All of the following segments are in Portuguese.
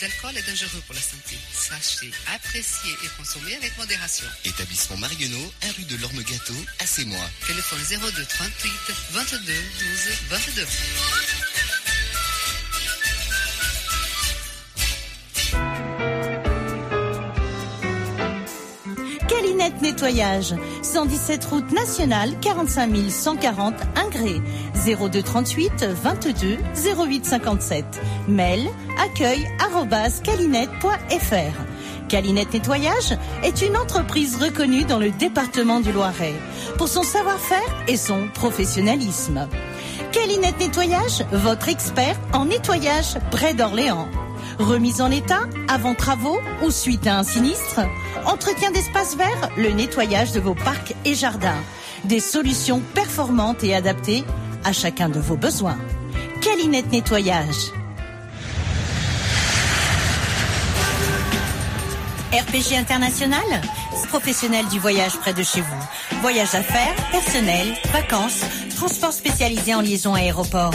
L'alcool est dangereux pour la santé. Sachez, apprécier et consommer avec modération. Établissement Marionneau, 1 rue de l'Orme Gâteau, à Sémois. Téléphone 02 38 22 12 22. Calinette Nettoyage, 117 route nationale, 45 140 Ingré, 02 38 22 08 57. Mail accueil calinette.fr. Calinette Nettoyage est une entreprise reconnue dans le département du Loiret pour son savoir-faire et son professionnalisme. Calinette Nettoyage, votre expert en nettoyage près d'Orléans. Remise en état, avant travaux ou suite à un sinistre Entretien d'espaces verts, le nettoyage de vos parcs et jardins. Des solutions performantes et adaptées à chacun de vos besoins. Calinette Nettoyage. RPG International, professionnel du voyage près de chez vous. Voyage d'affaires, personnel, vacances, transport spécialisé en liaison aéroport.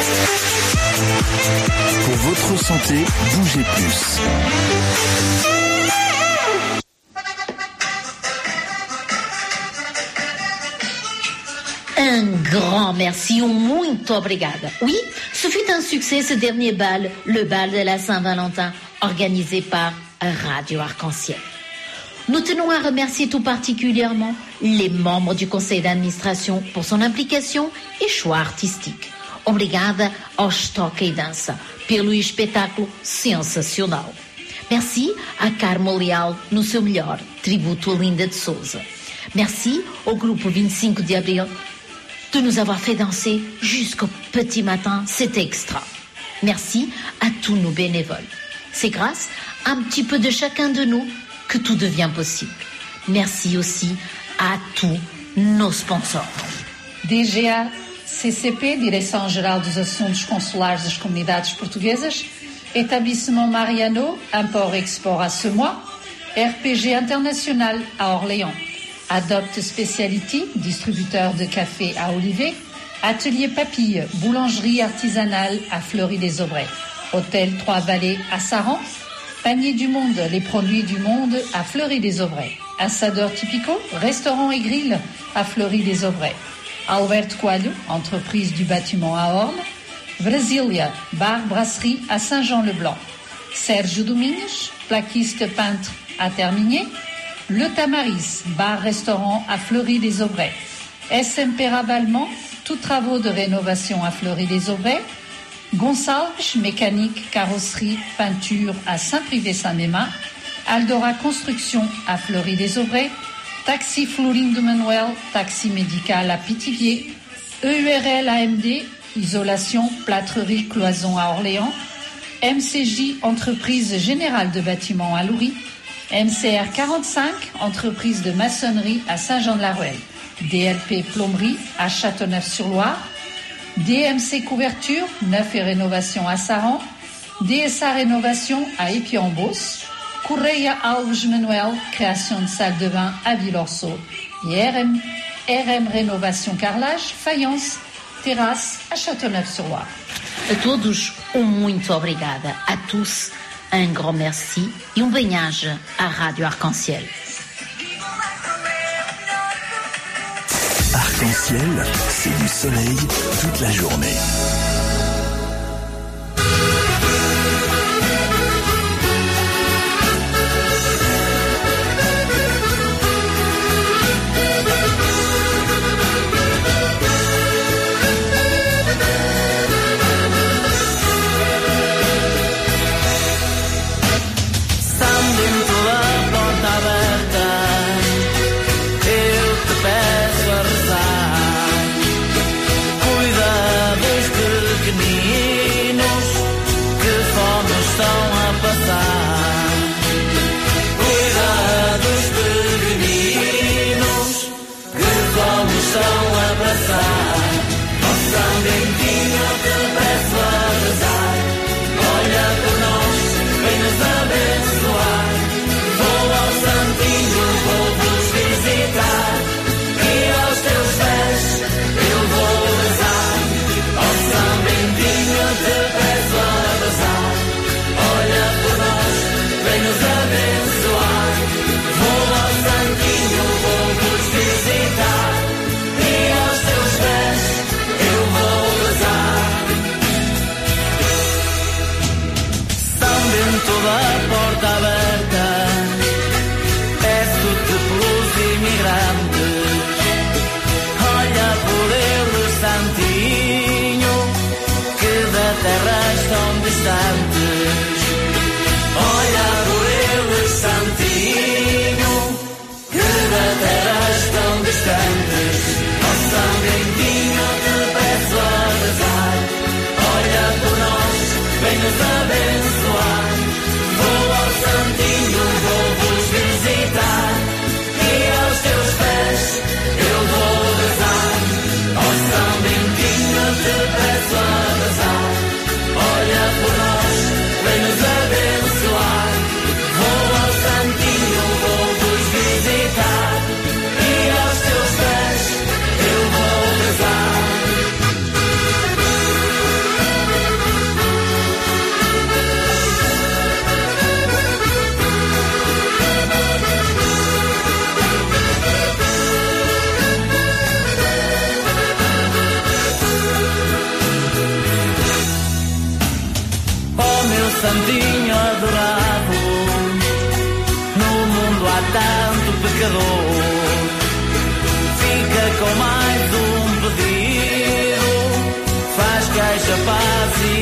Pour votre santé, bougez plus. Un grand merci muito. Oui, ce fut un succès ce dernier bal, le bal de la Saint-Valentin, organisé par Radio Arc-en-Ciel. Nous tenons à remercier tout particulièrement les membres du conseil d'administration pour son implication e choix artístico. Obrigada aos Toca e Dança pelo espetáculo sensacional. Merci à Carmo Leal no seu melhor, tributo a Linda de Souza. Merci au groupe 25 de Abril de nous avoir fait danser jusqu'au petit matin, c'était extra. Merci à tous nos bénévoles. C'est grâce à un petit peu de chacun de nous que tout devient possible. Merci aussi à tous nos sponsors. DGA CCP, Direção-Geral dos Assuntos Consulares das Comunidades Portuguesas, Établissement Mariano, Import-Export à Semois, RPG International à Orléans, Adopt Speciality, distributeur de café à Olivet, Atelier Papille, boulangerie artisanale à Fleury-les-Aubrais, Hôtel Trois-Vallées à Saran, Panier du Monde, les produits du monde à Fleury-les-Aubrais, Assadeur Typico, restaurant et grill à Fleury-les-Aubrais, Albert Coelho, entreprise du bâtiment à Orne, Brasilia, bar brasserie à Saint-Jean-le-Blanc, Serge Domingues, plaquiste peintre à Terminier, Le Tamaris, bar-restaurant à Fleury-les-Aubrais, SMP Ravalement, tous travaux de rénovation à Fleury-les-Aubrais, Gonçalves, mécanique, carrosserie, peinture à Saint-Privé-Saint-Mémin, Aldora Construction à Fleury-des-Aubrais, Taxi Florine de Manuel, taxi médical à Pithiviers, EURL AMD, isolation, plâtrerie, cloison à Orléans, MCJ, entreprise générale de bâtiments à Loury, MCR 45, entreprise de maçonnerie à Saint-Jean-de-la-Ruelle, DLP plomberie à Châteauneuf-sur-Loire, DMC Couverture, neuf et rénovation à Saran, DSA Rénovation à Épiambos, Correia Alves Manuel, création de salle de bain à Villorceau, et RM, RM Rénovation Carrelage, faïence, terrasse à Châteauneuf-sur-Loire. A todos, um muito obrigada. A tous, un grand merci e um bem-aja à Rádio Arc-en-Ciel. Arc-en-ciel, c'est du soleil toute la journée.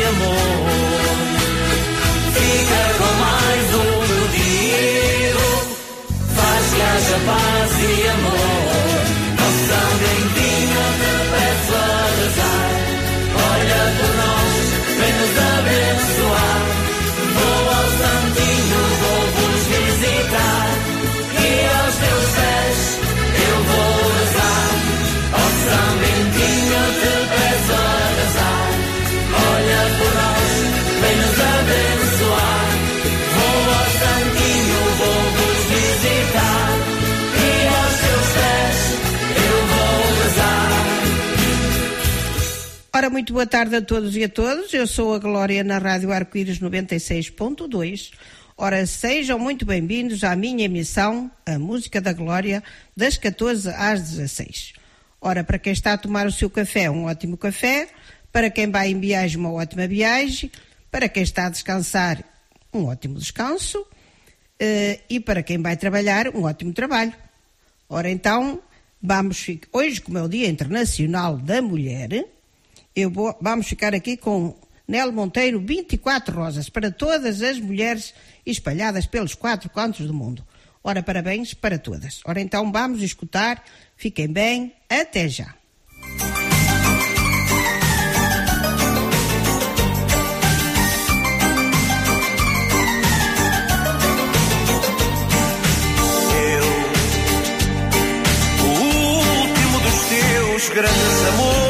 Amor. Fica com mais um pedido. Faz queixa, paz e amor. Muito boa tarde a todos e a todas. Eu sou a Glória na Rádio Arco-Íris 96.2. Ora, sejam muito bem-vindos à minha emissão, a Música da Glória, das 14 às 16. Ora, para quem está a tomar o seu café, um ótimo café. Para quem vai em viagem, uma ótima viagem. Para quem está a descansar, um ótimo descanso. Eh, e para quem vai trabalhar, um ótimo trabalho. Ora, então, vamos hoje, como é o Dia Internacional da Mulher, eu vou, vamos ficar aqui com Nelo Monteiro 24 rosas para todas as mulheres espalhadas pelos quatro cantos do mundo. Ora, parabéns para todas. Ora, então vamos escutar. Fiquem bem. Até já. grandes amores.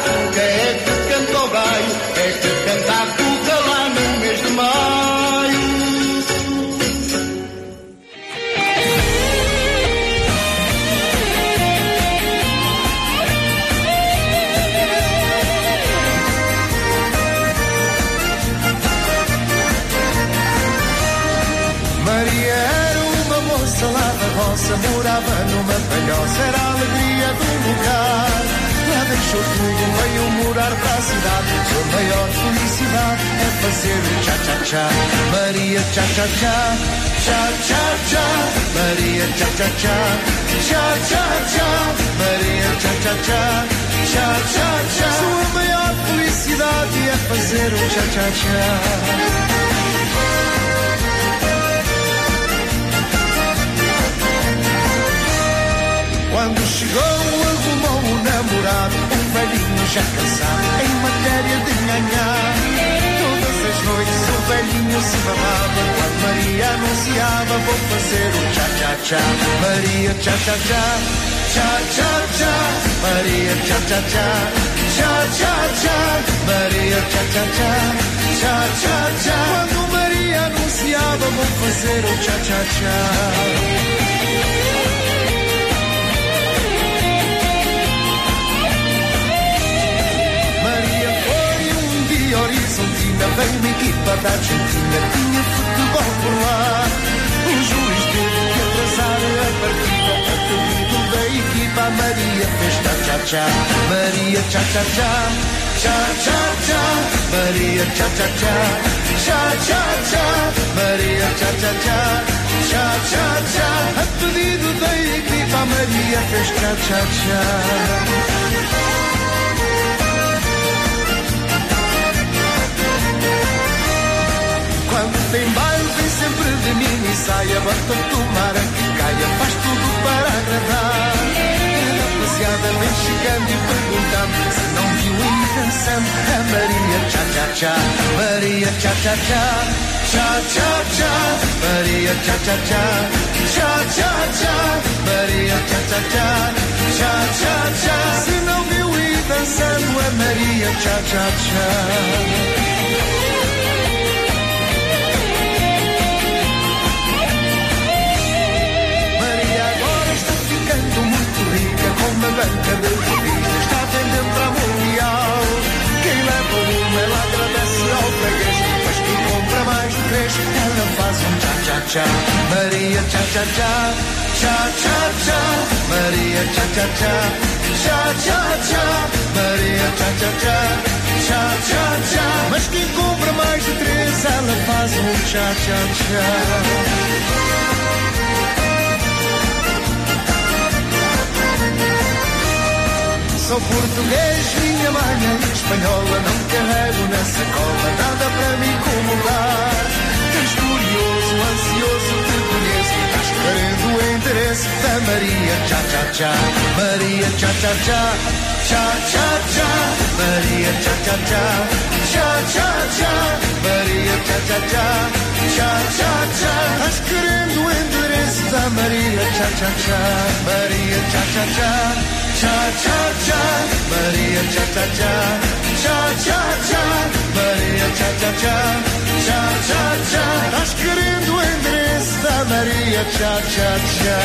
Que canta a cuca, é que canta o galho. É que canta a cuca lá no mês de maio. Maria era uma moça lá da roça, morava numa palhoça, era alegria deixou tudo, veio morar para a cidade. Sua maior felicidade é fazer o tchá-tchá-tchá. Maria tchá-tchá-tchá, tchá-tchá-tchá. Maria tchá-tchá-tchá, tchá-tchá-tchá. Maria tchá-tchá-tchá, tchá-tchá-tchá. Sua maior felicidade é fazer o tchá-tchá-tchá. Quando chegou, arrumou o namorado, um velhinho já cansado, em matéria de nhanhá. Todas as noites o velhinho se babava, quando Maria anunciava, vou fazer o tchá-tchá-tchá. Maria tchá-tchá-tchá, tchá-tchá-tchá. Maria tchá-tchá-tchá, tchá-tchá-tchá. Maria tchá-tchá-tchá, tchá-tchá-tchá. Quando Maria anunciava, vou fazer o tchá-tchá-tchá. Veio uma equipa da Argentina, tinha futebol por lá. O juiz teve que atrasar a partida, a pedido da equipa, a Maria fez tchá-tchá-tchá. Maria tchá-tchá-tchá, tchá-tchá-tchá. Maria tchá-tchá-tchá, tchá-tchá-tchá. Maria tchá-tchá-tchá, tchá-tchá-tchá. A pedido da equipa, a Maria fez tchá-tchá-tchá. Tem baile vem sempre de mini saia Bota tomara caia, faz tudo para agradar. E na passeada vem chegando e perguntando Se não viu e dançando A Maria. Tchá tchá tchá. Maria tchá tchá tchá. Tchá tchá tchá. Maria tchá tchá tchá. Tchá tchá tchá. Maria tchá tchá tchá. Tchá tchá tchá. Se não viu e dançando A Maria. Tchá tchá tchá uma banca de revistas. Está vendendo para mundial. Quem leva uma, ela agradece ao freguês. Mas quem compra mais de três, ela faz um tchá-tchá-tchá. Maria tchá-tchá-tchá, tchá-tchá-tchá. Maria tchá-tchá-tchá, tchá-tchá-tchá. Maria tchá-tchá-tchá, tchá-tchá-tchá. Mas quem compra mais de três, ela faz um tchá-tchá-tchá. Sou português, minha mãe é espanhola, não carrego na sacola nada para me incomodar. Tens curioso, ansioso, te conheço, estás querendo o interesse da Maria, tchá tchá tchá, Maria tchá tchá tchá, tchá tchá tchá, Maria tchá tchá tchá, tchá tchá tchá, Maria tchá tchá tchá, tchá tchá tchá, estás querendo o endereço da Maria, tchá tchá tchá, Maria tchá tchá tchá. Cha cha cha, Maria cha cha cha, cha cha cha, Maria cha cha cha, cha cha cha. Estás querendo o endereço da Maria cha cha cha.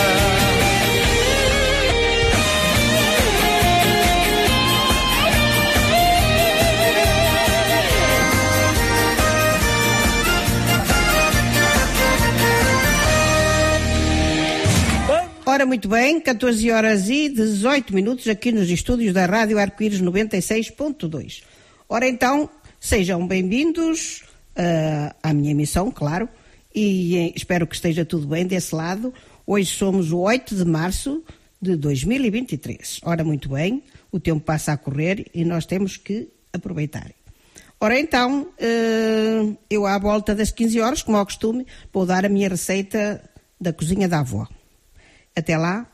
Ora, muito bem, 14 horas e 18 minutos aqui nos estúdios da Rádio Arco-Íris 96.2. Ora, então, sejam bem-vindos uh, à minha emissão, claro, e eh, espero que esteja tudo bem desse lado. Hoje somos o 8 de março de 2023. Ora, muito bem, o tempo passa a correr e nós temos que aproveitar. Ora, então, uh, eu à volta das 15 horas, como ao costume, vou dar a minha receita da cozinha da avó. Até lá,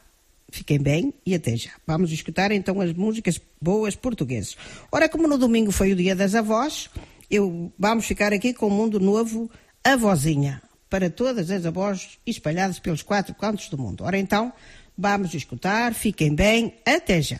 fiquem bem e até já. Vamos escutar então as músicas boas portuguesas. Ora, como no domingo foi o dia das avós, eu vamos ficar aqui com o mundo novo, a vozinha, para todas as avós espalhadas pelos quatro cantos do mundo. Ora então, vamos escutar, fiquem bem, até já.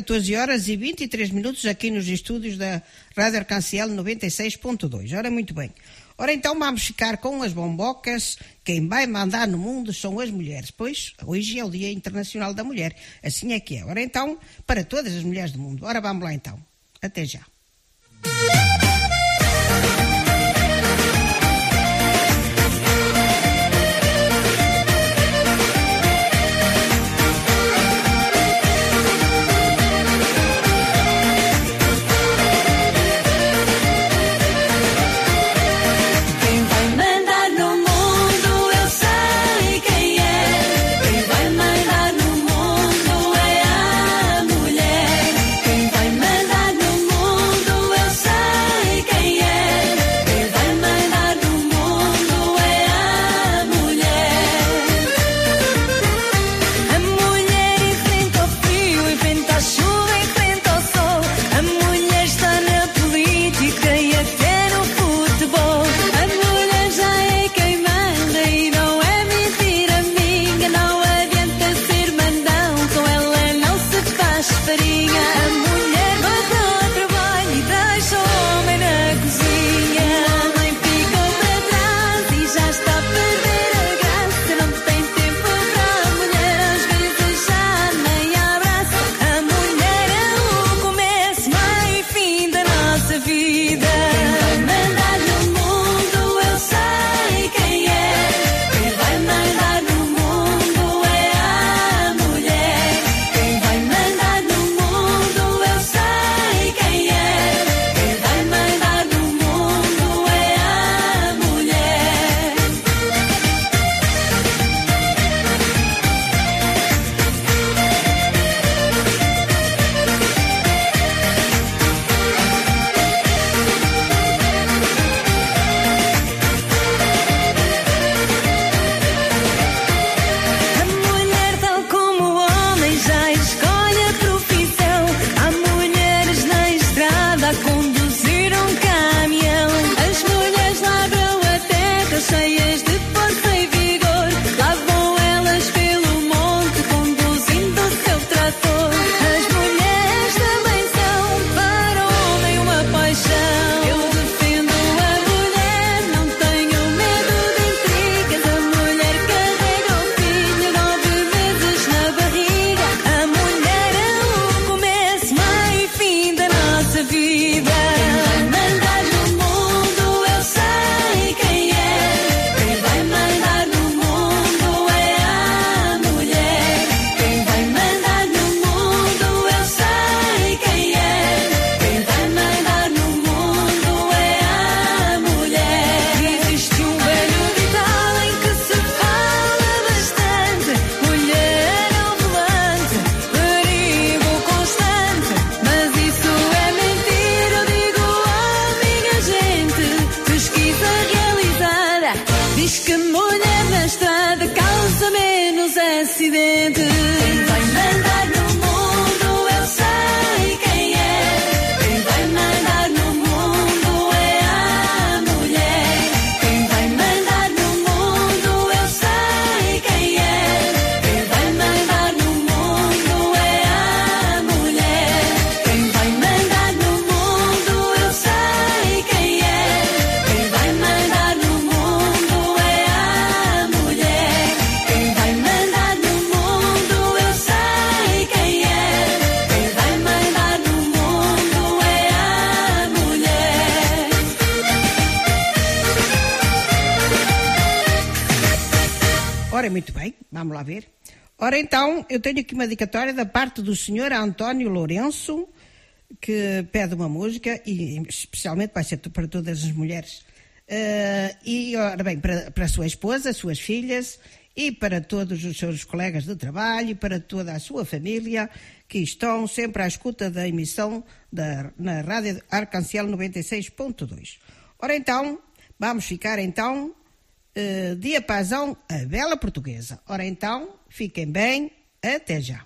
14 horas e 23 minutos aqui nos estúdios da Rádio Arcanciel 96.2. Ora, muito bem. Ora, então vamos ficar com as bombocas. Quem vai mandar no mundo são as mulheres, pois hoje é o Dia Internacional da Mulher. Assim é que é. Ora, então, para todas as mulheres do mundo. Ora, vamos lá então. Até já. Eu tenho aqui uma dedicatória da parte do senhor António Lourenço, que pede uma música, e especialmente vai ser para todas as mulheres. Eh, e, ora bem, para, para a sua esposa, suas filhas, e para todos os seus colegas de trabalho, e para toda a sua família, que estão sempre à escuta da emissão da, na Rádio Arcanciel 96.2. Ora, então, vamos ficar, então, eh, diapasão a bela portuguesa. Ora então, fiquem bem, até já.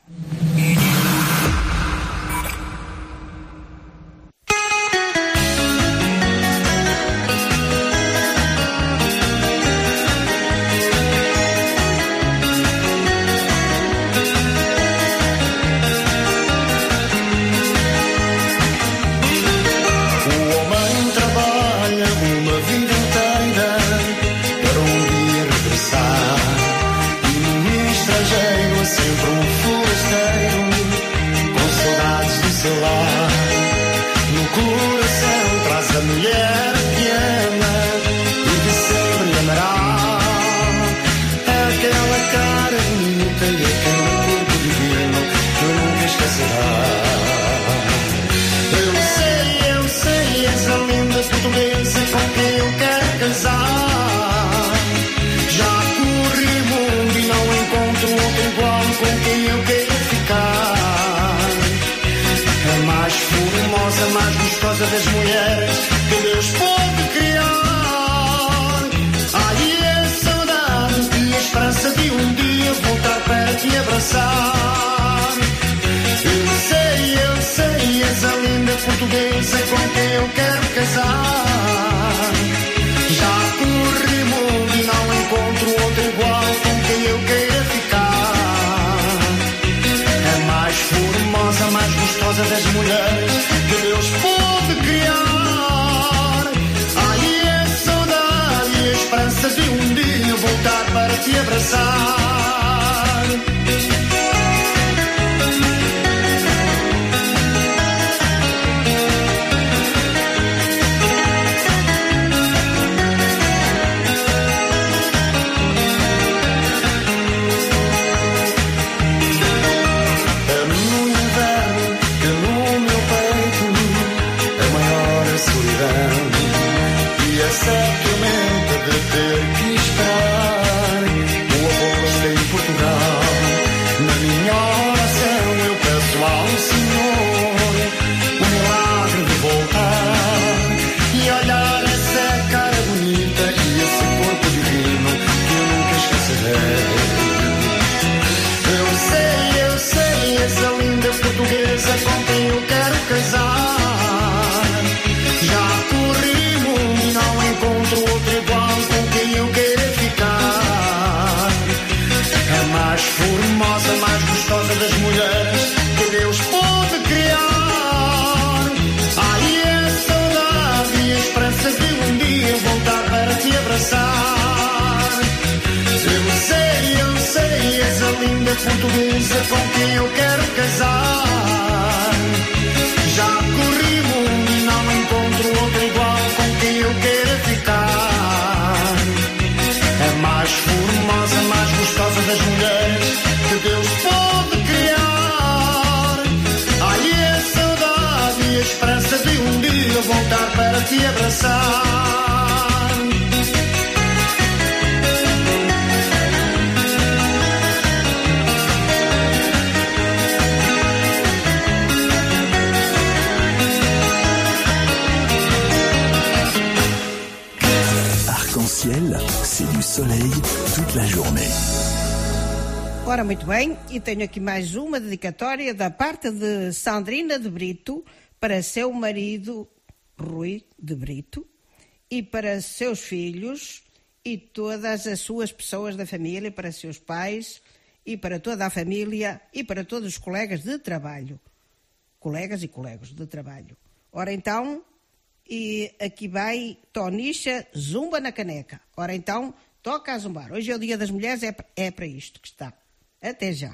Das mulheres que Deus pode criar. Ai, a saudade e a esperança de um dia voltar perto e abraçar. Eu sei, eu sei, essa linda portuguesa com quem eu quero casar. Já corri o mundo e não encontro outro igual com quem eu queira ficar. A mais formosa, mais gostosa das mulheres que Deus pode criar. Ai, a saudade e a esperança de um dia voltar para te abraçar. Portuguesa com quem eu quero casar. Já corri mundo e não encontro outro igual com quem eu quero ficar. A mais formosa, mais gostosa das mulheres que Deus pode criar. Ai, a saudade e a esperança de um dia voltar para te abraçar. Ora, muito bem, e tenho aqui mais uma dedicatória da parte de Sandrina de Brito para seu marido Rui de Brito e para seus filhos e todas as suas pessoas da família, para seus pais e para toda a família e para todos os colegas de trabalho. Colegas e colegas de trabalho. Ora então, e aqui vai Tonicha Zumba na Caneca. Ora então, toca a zumbar. Hoje é o Dia das Mulheres, é, é para isto que está. Até já.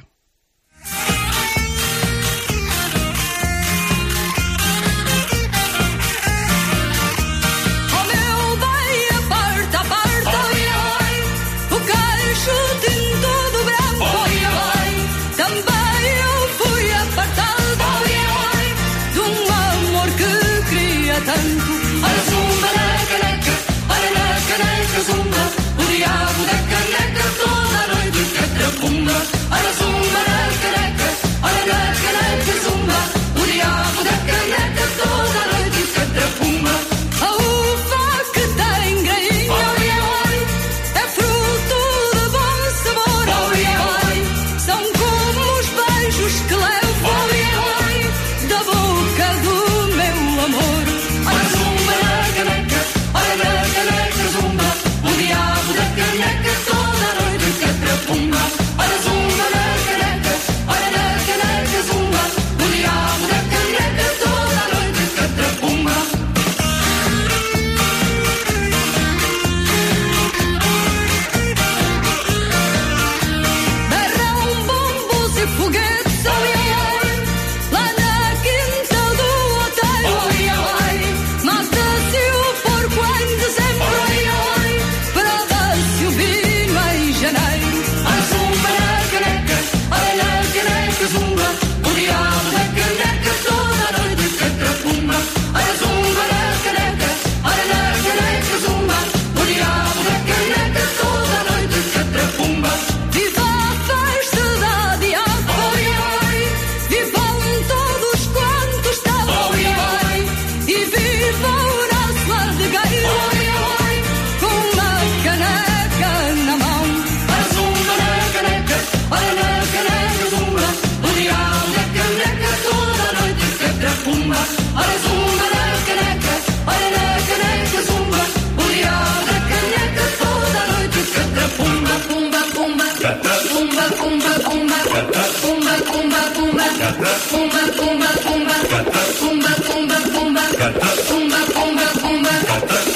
Tumba, tumba, tumba, tumba, tumba, tumba, tumba, tumba, tumba, tumba, tumba, tumba,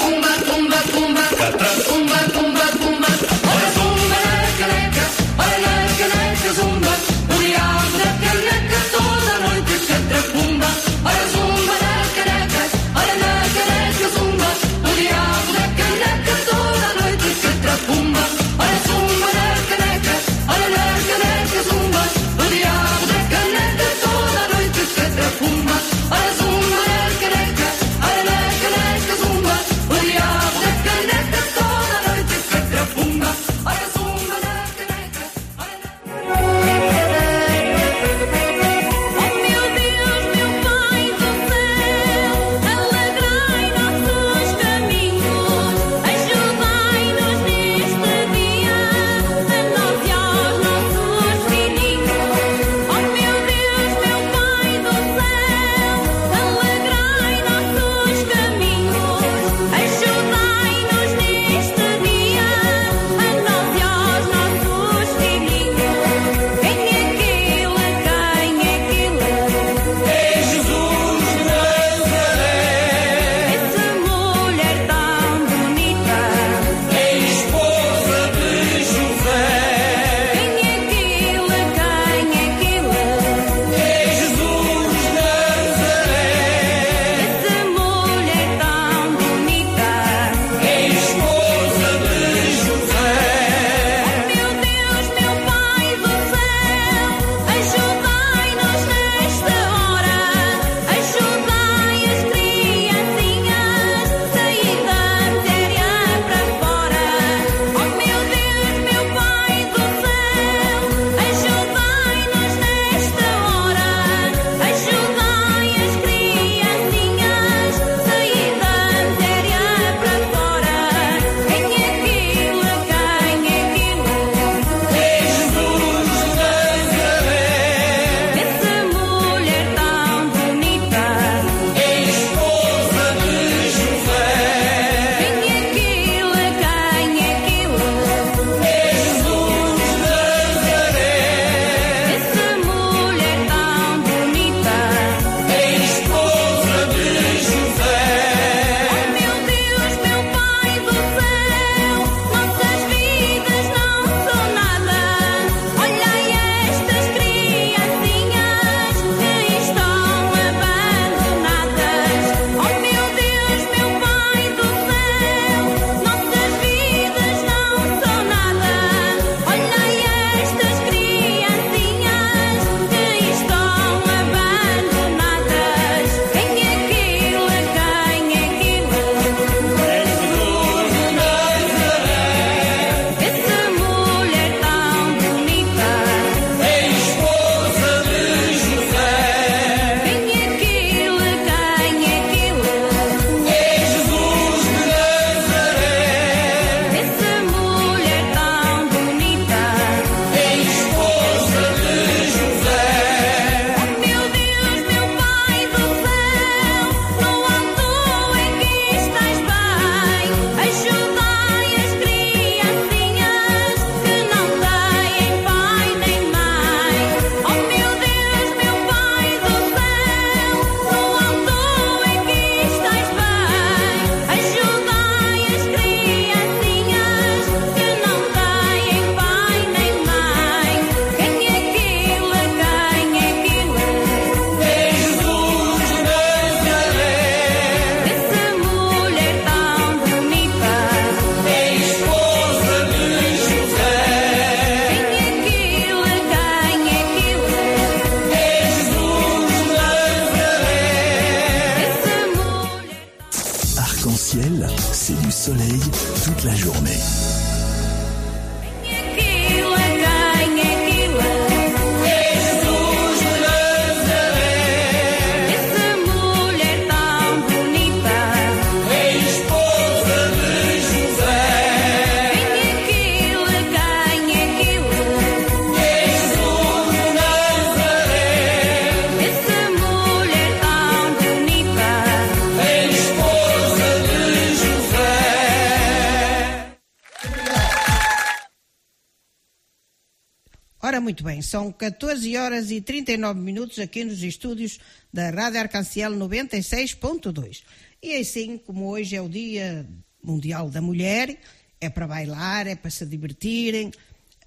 são 14 horas e 39 minutos aqui nos estúdios da Rádio Arcanciel 96.2. E assim, como hoje é o Dia Mundial da Mulher, é para bailar, é para se divertirem,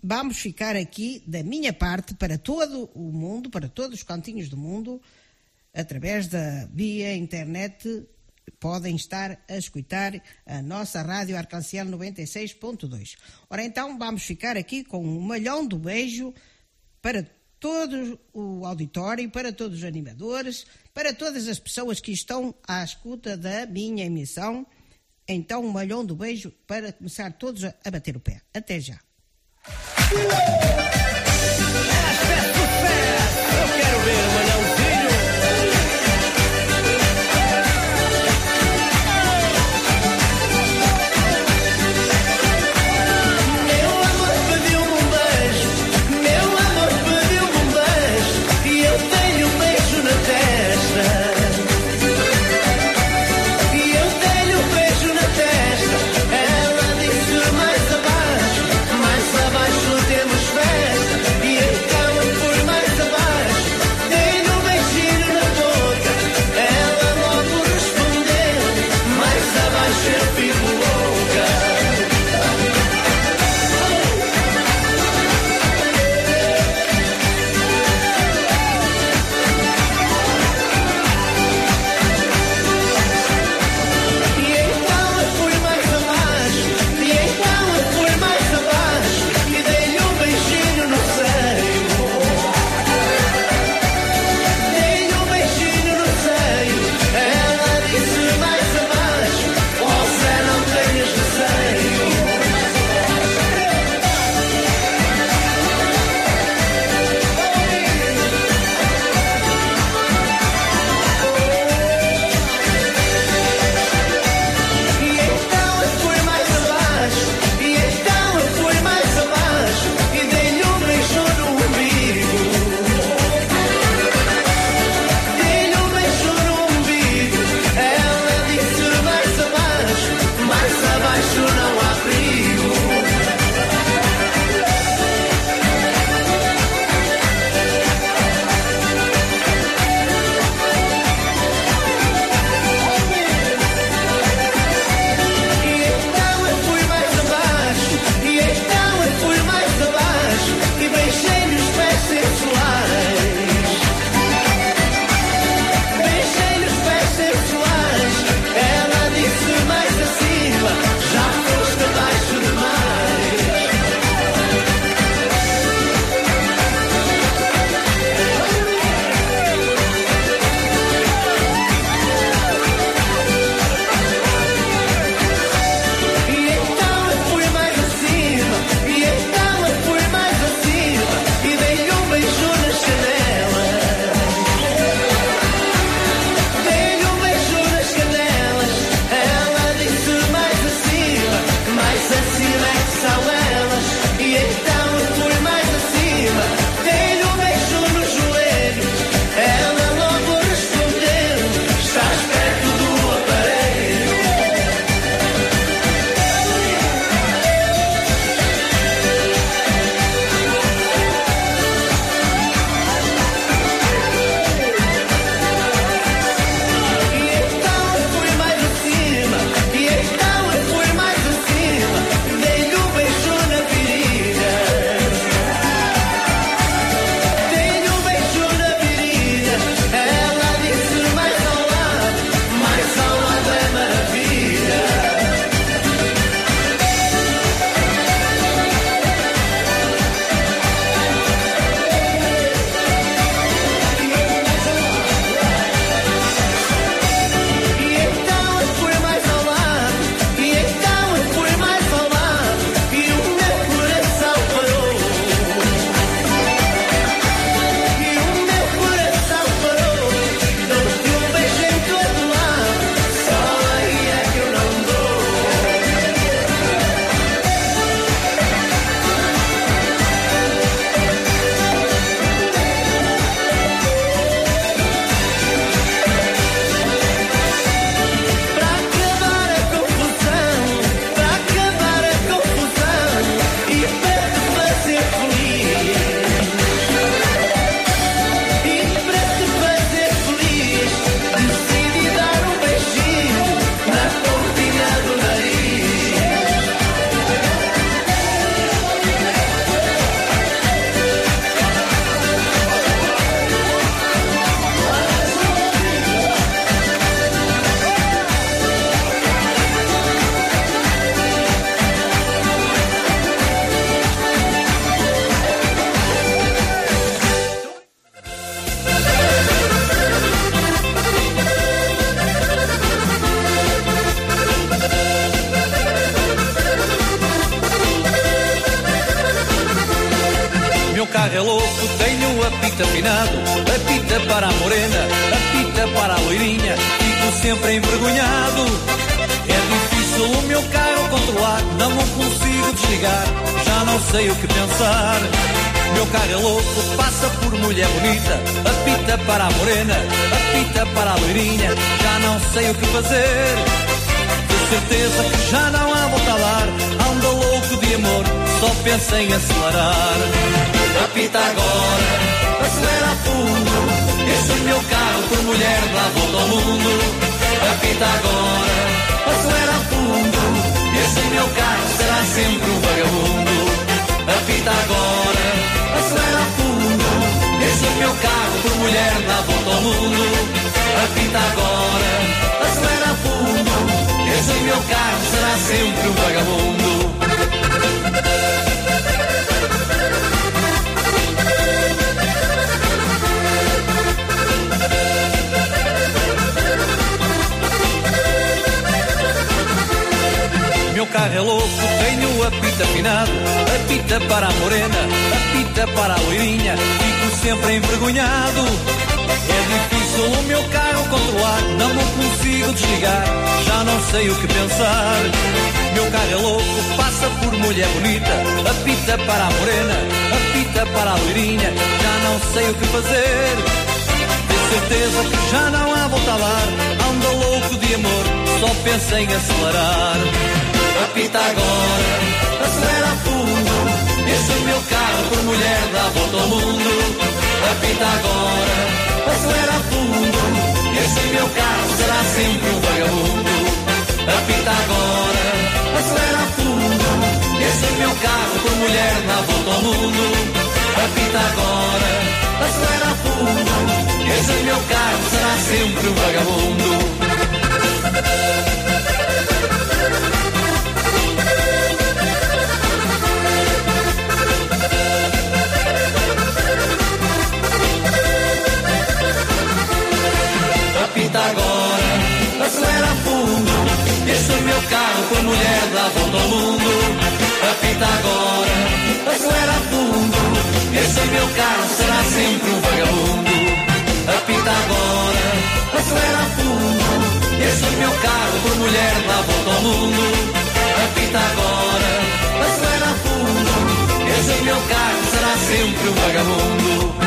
vamos ficar aqui, da minha parte, para todo o mundo, para todos os cantinhos do mundo, através da via internet, podem estar a escutar a nossa Rádio Arcanciel 96.2. Ora, então, vamos ficar aqui com um malhão do beijo para todo o auditório, para todos os animadores, para todas as pessoas que estão à escuta da minha emissão. Então, um malhão do beijo para começar todos a bater o pé. Até já. Sei o que pensar. Meu carro é louco, passa por mulher bonita, apita para a morena, apita para a loirinha, já não sei o que fazer. De certeza que já não há volta a dar, anda louco de amor, só pensa em acelerar. Apita agora, acelera fundo, enche o meu carro por mulher, dá volta ao mundo. Apita agora, acelera fundo, enche o meu carro, será sempre um vagabundo. Apita agora, acelera a fundo, enche o meu carro por mulher, dá volta ao mundo. Apita agora, acelera a fundo, enche o meu carro, será sempre um vagabundo. Meu carro é louco, tenho apito afinado, apita para a morena, apita para a loirinha, fico sempre envergonhado. É difícil o meu carro controlar, não o consigo desligar, já não sei o que pensar. Meu carro é louco, passa por mulher bonita, apita para a morena, apita para a loirinha, já não sei o que fazer. Certeza que já não há volta a dar, anda louco de amor, só pensa em acelerar. Apita agora, acelera fundo, enche meu carro por mulher, dá volta ao mundo. Apita agora, acelera fundo, enche meu carro, será sempre um vagabundo. Apita agora, acelera fundo, enche meu carro por mulher, dá volta ao mundo. Apita agora, acelera fundo, enche meu carro, será sempre um vagabundo. Apita agora, acelera a fundo. O meu carro com mulher, dá a volta ao mundo. Apita agora, acelera a fundo. O meu carro, será sempre um vagabundo. Apita agora, acelera a fundo. O meu carro por mulher, dá a volta ao mundo. Apita agora, acelera a fundo. O meu carro, será sempre um vagabundo.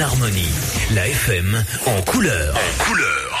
Harmonie. La FM en couleur. En couleur.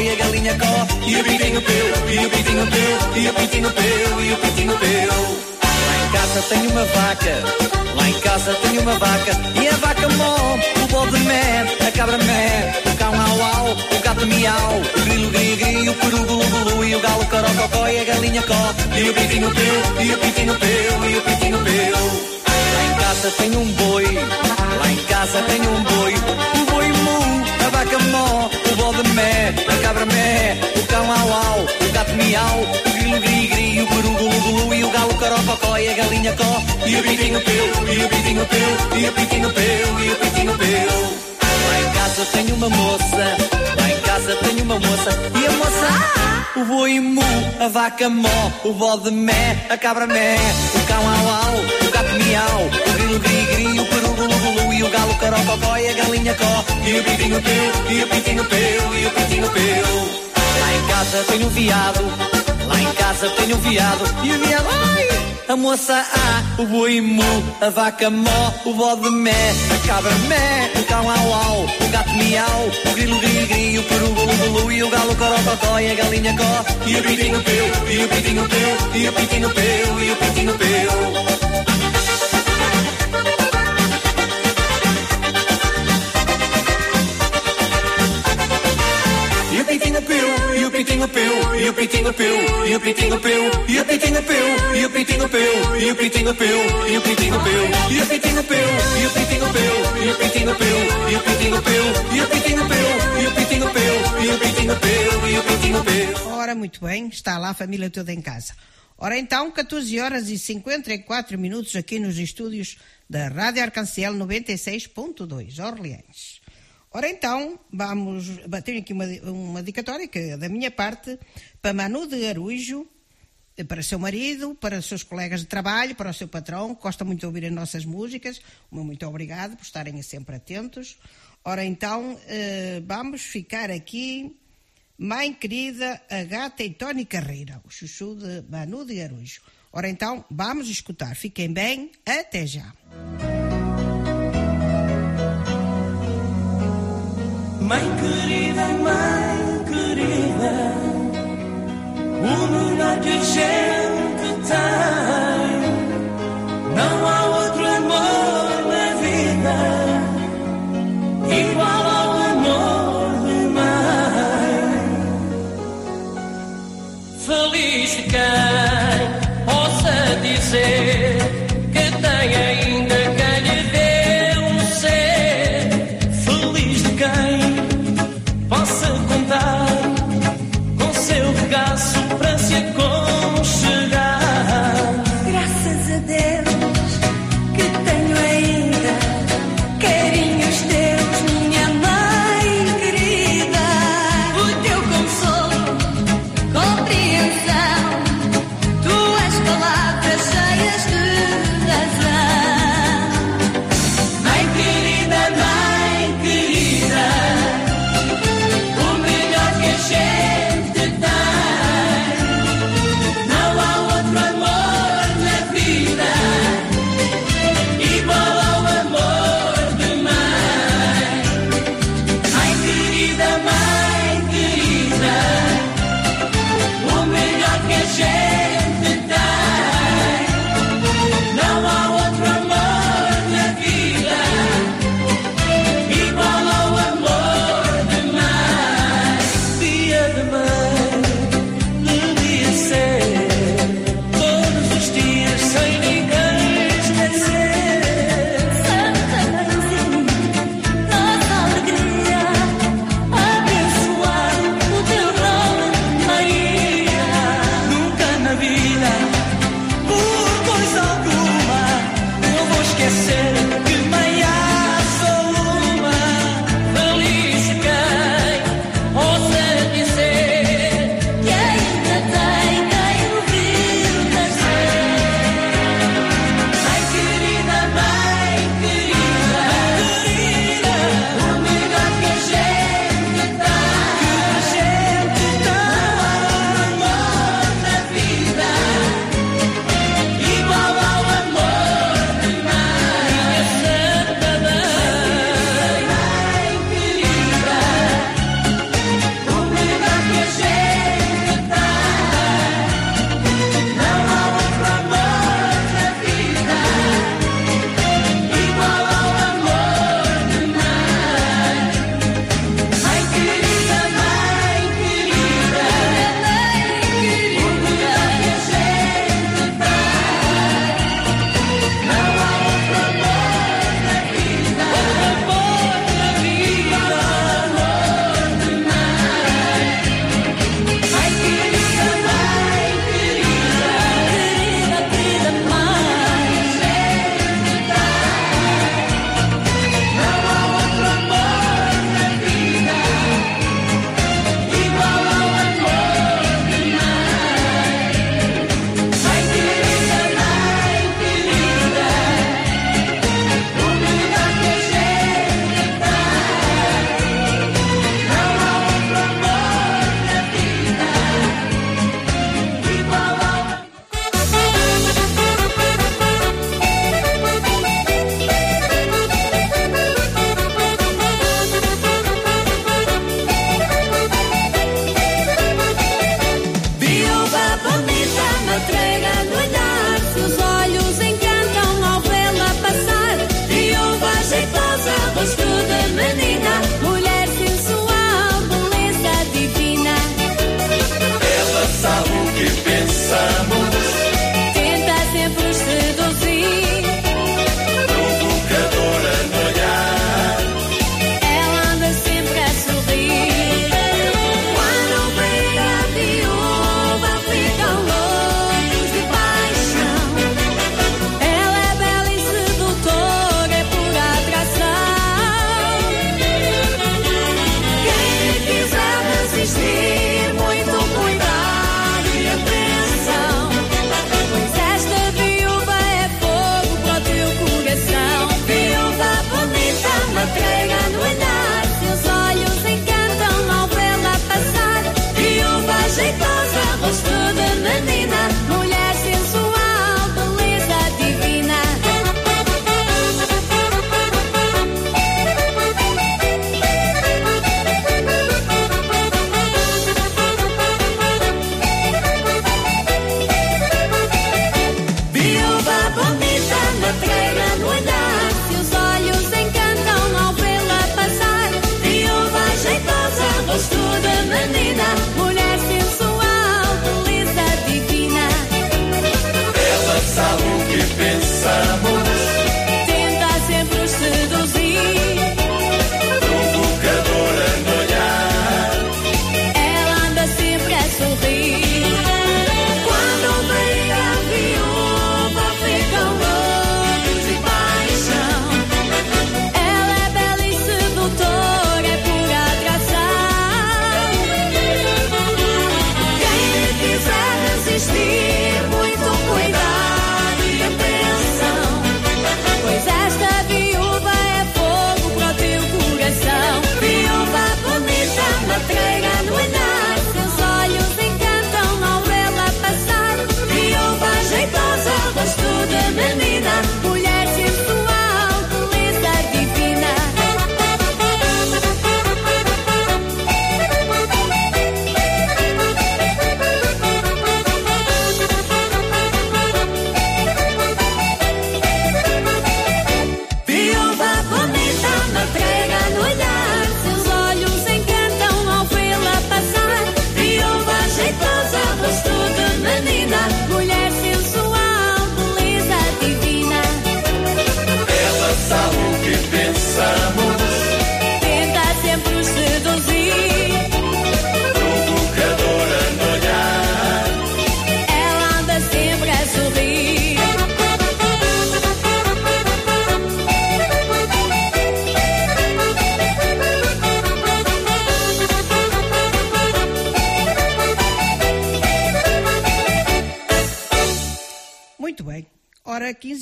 E a galinha có. E o pintinho peu, e o pintinho peu, e o pintinho peu, e o pintinho peu. Lá em casa tenho uma vaca, lá em casa tenho uma vaca. E a vaca mó, o bode mé, a cabra mé, o cão au au, o gato miau, o grilo gri gri, o peru gulu, e o galo corococó e a galinha có. E o pintinho peu, e o pintinho peu, e o pintinho peu. Lá em casa tenho um boi, lá em casa tenho um boi. O boi mu, a vaca mó, o bode mé, a cabra mé, o cão au au, o gato miau, o grilo gri gri, o peru gulu gulu, e o galo corococó e a galinha có. E o pintinho peu, e o pintinho peu, e o pintinho peu, e o pintinho peu. Lá em casa tenho uma moça, lá em casa tenho uma moça, e a moça, ah, o boi mu, a vaca mó, o bode mé, a cabra mé, o cão au au, o gato miau, o grilo gri gri, o peru gulu, e o galo corococó e a galinha có. E o pintinho peu, e o pintinho peu, e o pintinho peu. Lá em casa tenho um viado, lá em casa tenho um viado, e o viado, ai, a moça A, o boi mu, a vaca mó, o bode mé, a cabra mé, o cão au au, o gato miau, o grilo gri gri, o peru gulu gulu, e o galo corococó e a galinha có. E o pintinho peu, e o pintinho peu, e o pintinho peu, e o pintinho peu. E o pintinho peu, e o pintinho peu, e o pintinho peu, e o pintinho peu, e o pintinho peu, e o pintinho peu, e o pintinho peu, e o pintinho peu, e o pintinho peu, e o pintinho peu, e o pintinho peu, e o pintinho peu, e o pintinho peu, e o pintinho peu, e o pintinho peu, e o pintinho peu. Ora, muito bem, está lá a família toda em casa. Ora então, 14 horas e 54 minutos aqui nos estúdios da Rádio Arcanciel 96.2, Orleans. Ora então, vamos bater aqui uma, uma dedicatória que é da minha parte para Manu de Arujo, para seu marido, para os seus colegas de trabalho, para o seu patrão, que gosta muito de ouvir as nossas músicas. Muito obrigado por estarem sempre atentos. Ora então, eh, vamos ficar aqui. Mãe querida, a gata e Tony Carreira, o chuchu de Manu de Arujo. Ora então, vamos escutar. Fiquem bem, até já. Mãe querida, mãe querida, o melhor que a gente tem. Não há outro amor na vida igual ao amor de mãe. Feliz quem possa dizer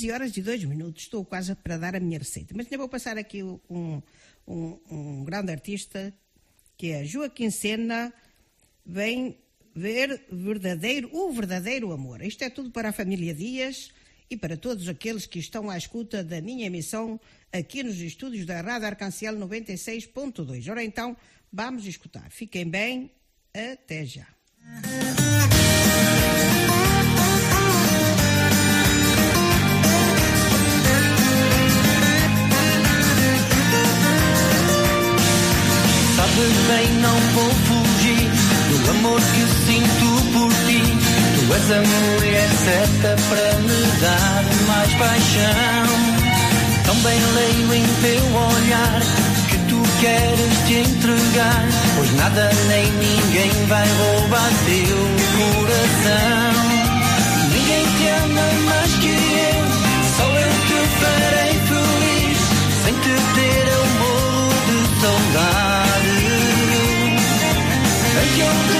15 horas e 2 minutos. Estou quase para dar a minha receita. Mas ainda vou passar aqui um, um, um grande artista que é Joaquim Sena. Vem ver verdadeiro, o verdadeiro amor. Isto é tudo para a família Dias e para todos aqueles que estão à escuta da minha emissão aqui nos estúdios da Rádio Arcanciel 96.2. Ora então, vamos escutar. Fiquem bem, até já. Sabes bem, não vou fugir do amor que sinto por ti. Tu és a mulher certa para me dar mais paixão. Também leio em teu olhar que tu queres te entregar. Pois nada nem ninguém vai roubar teu coração. Ninguém te ama mais que eu, só eu te farei feliz. Sem te ter eu morro de saudade. Sei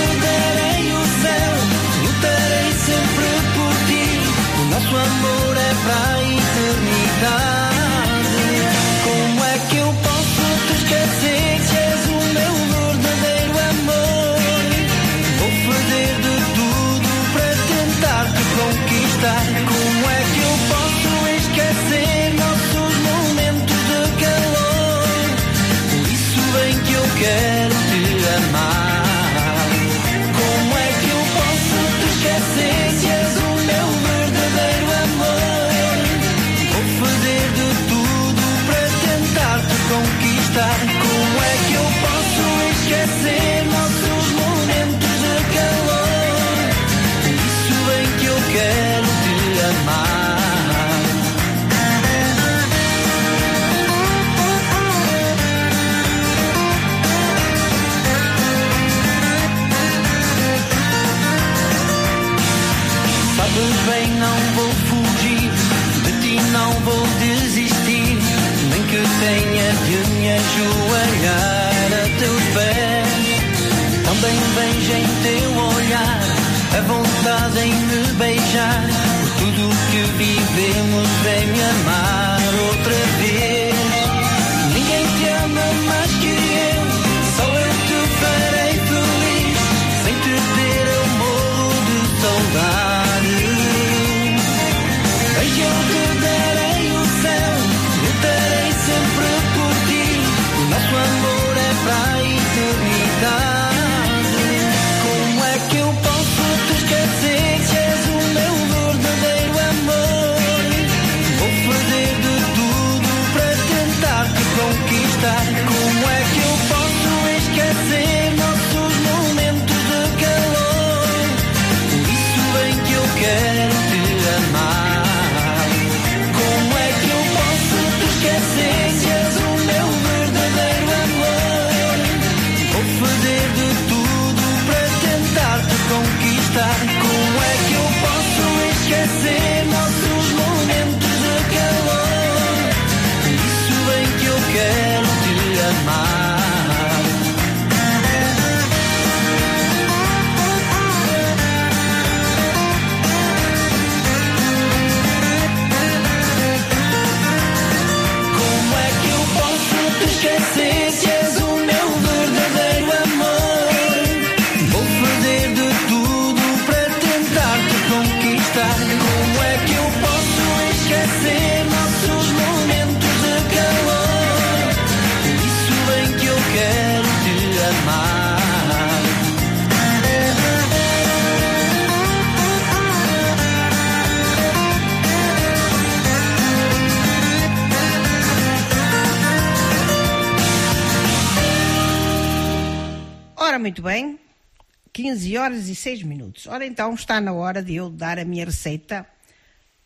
minutos. Ora, então está na hora de eu dar a minha receita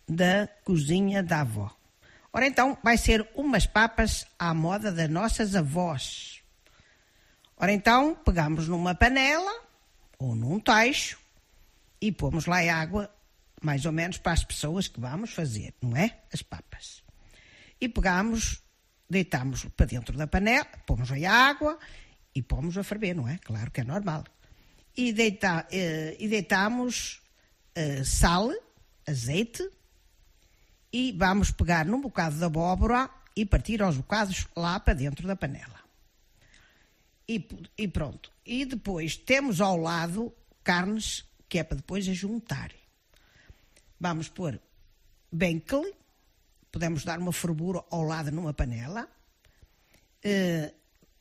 da cozinha da avó. Ora, então vai ser umas papas à moda das nossas avós. Ora, então pegamos numa panela ou num tacho e pomos lá a água, mais ou menos para as pessoas que vamos fazer, não é? As papas. E pegamos, deitamos para dentro da panela, pomos a água e pomos a ferver, não é? Claro que é normal. E, deita, eh, e deitamos eh, sal, azeite e vamos pegar num bocado de abóbora e partir aos bocados lá para dentro da panela. E, e pronto. E depois temos ao lado carnes que é para depois a juntar. Vamos pôr benkel, podemos dar uma fervura ao lado numa panela, eh,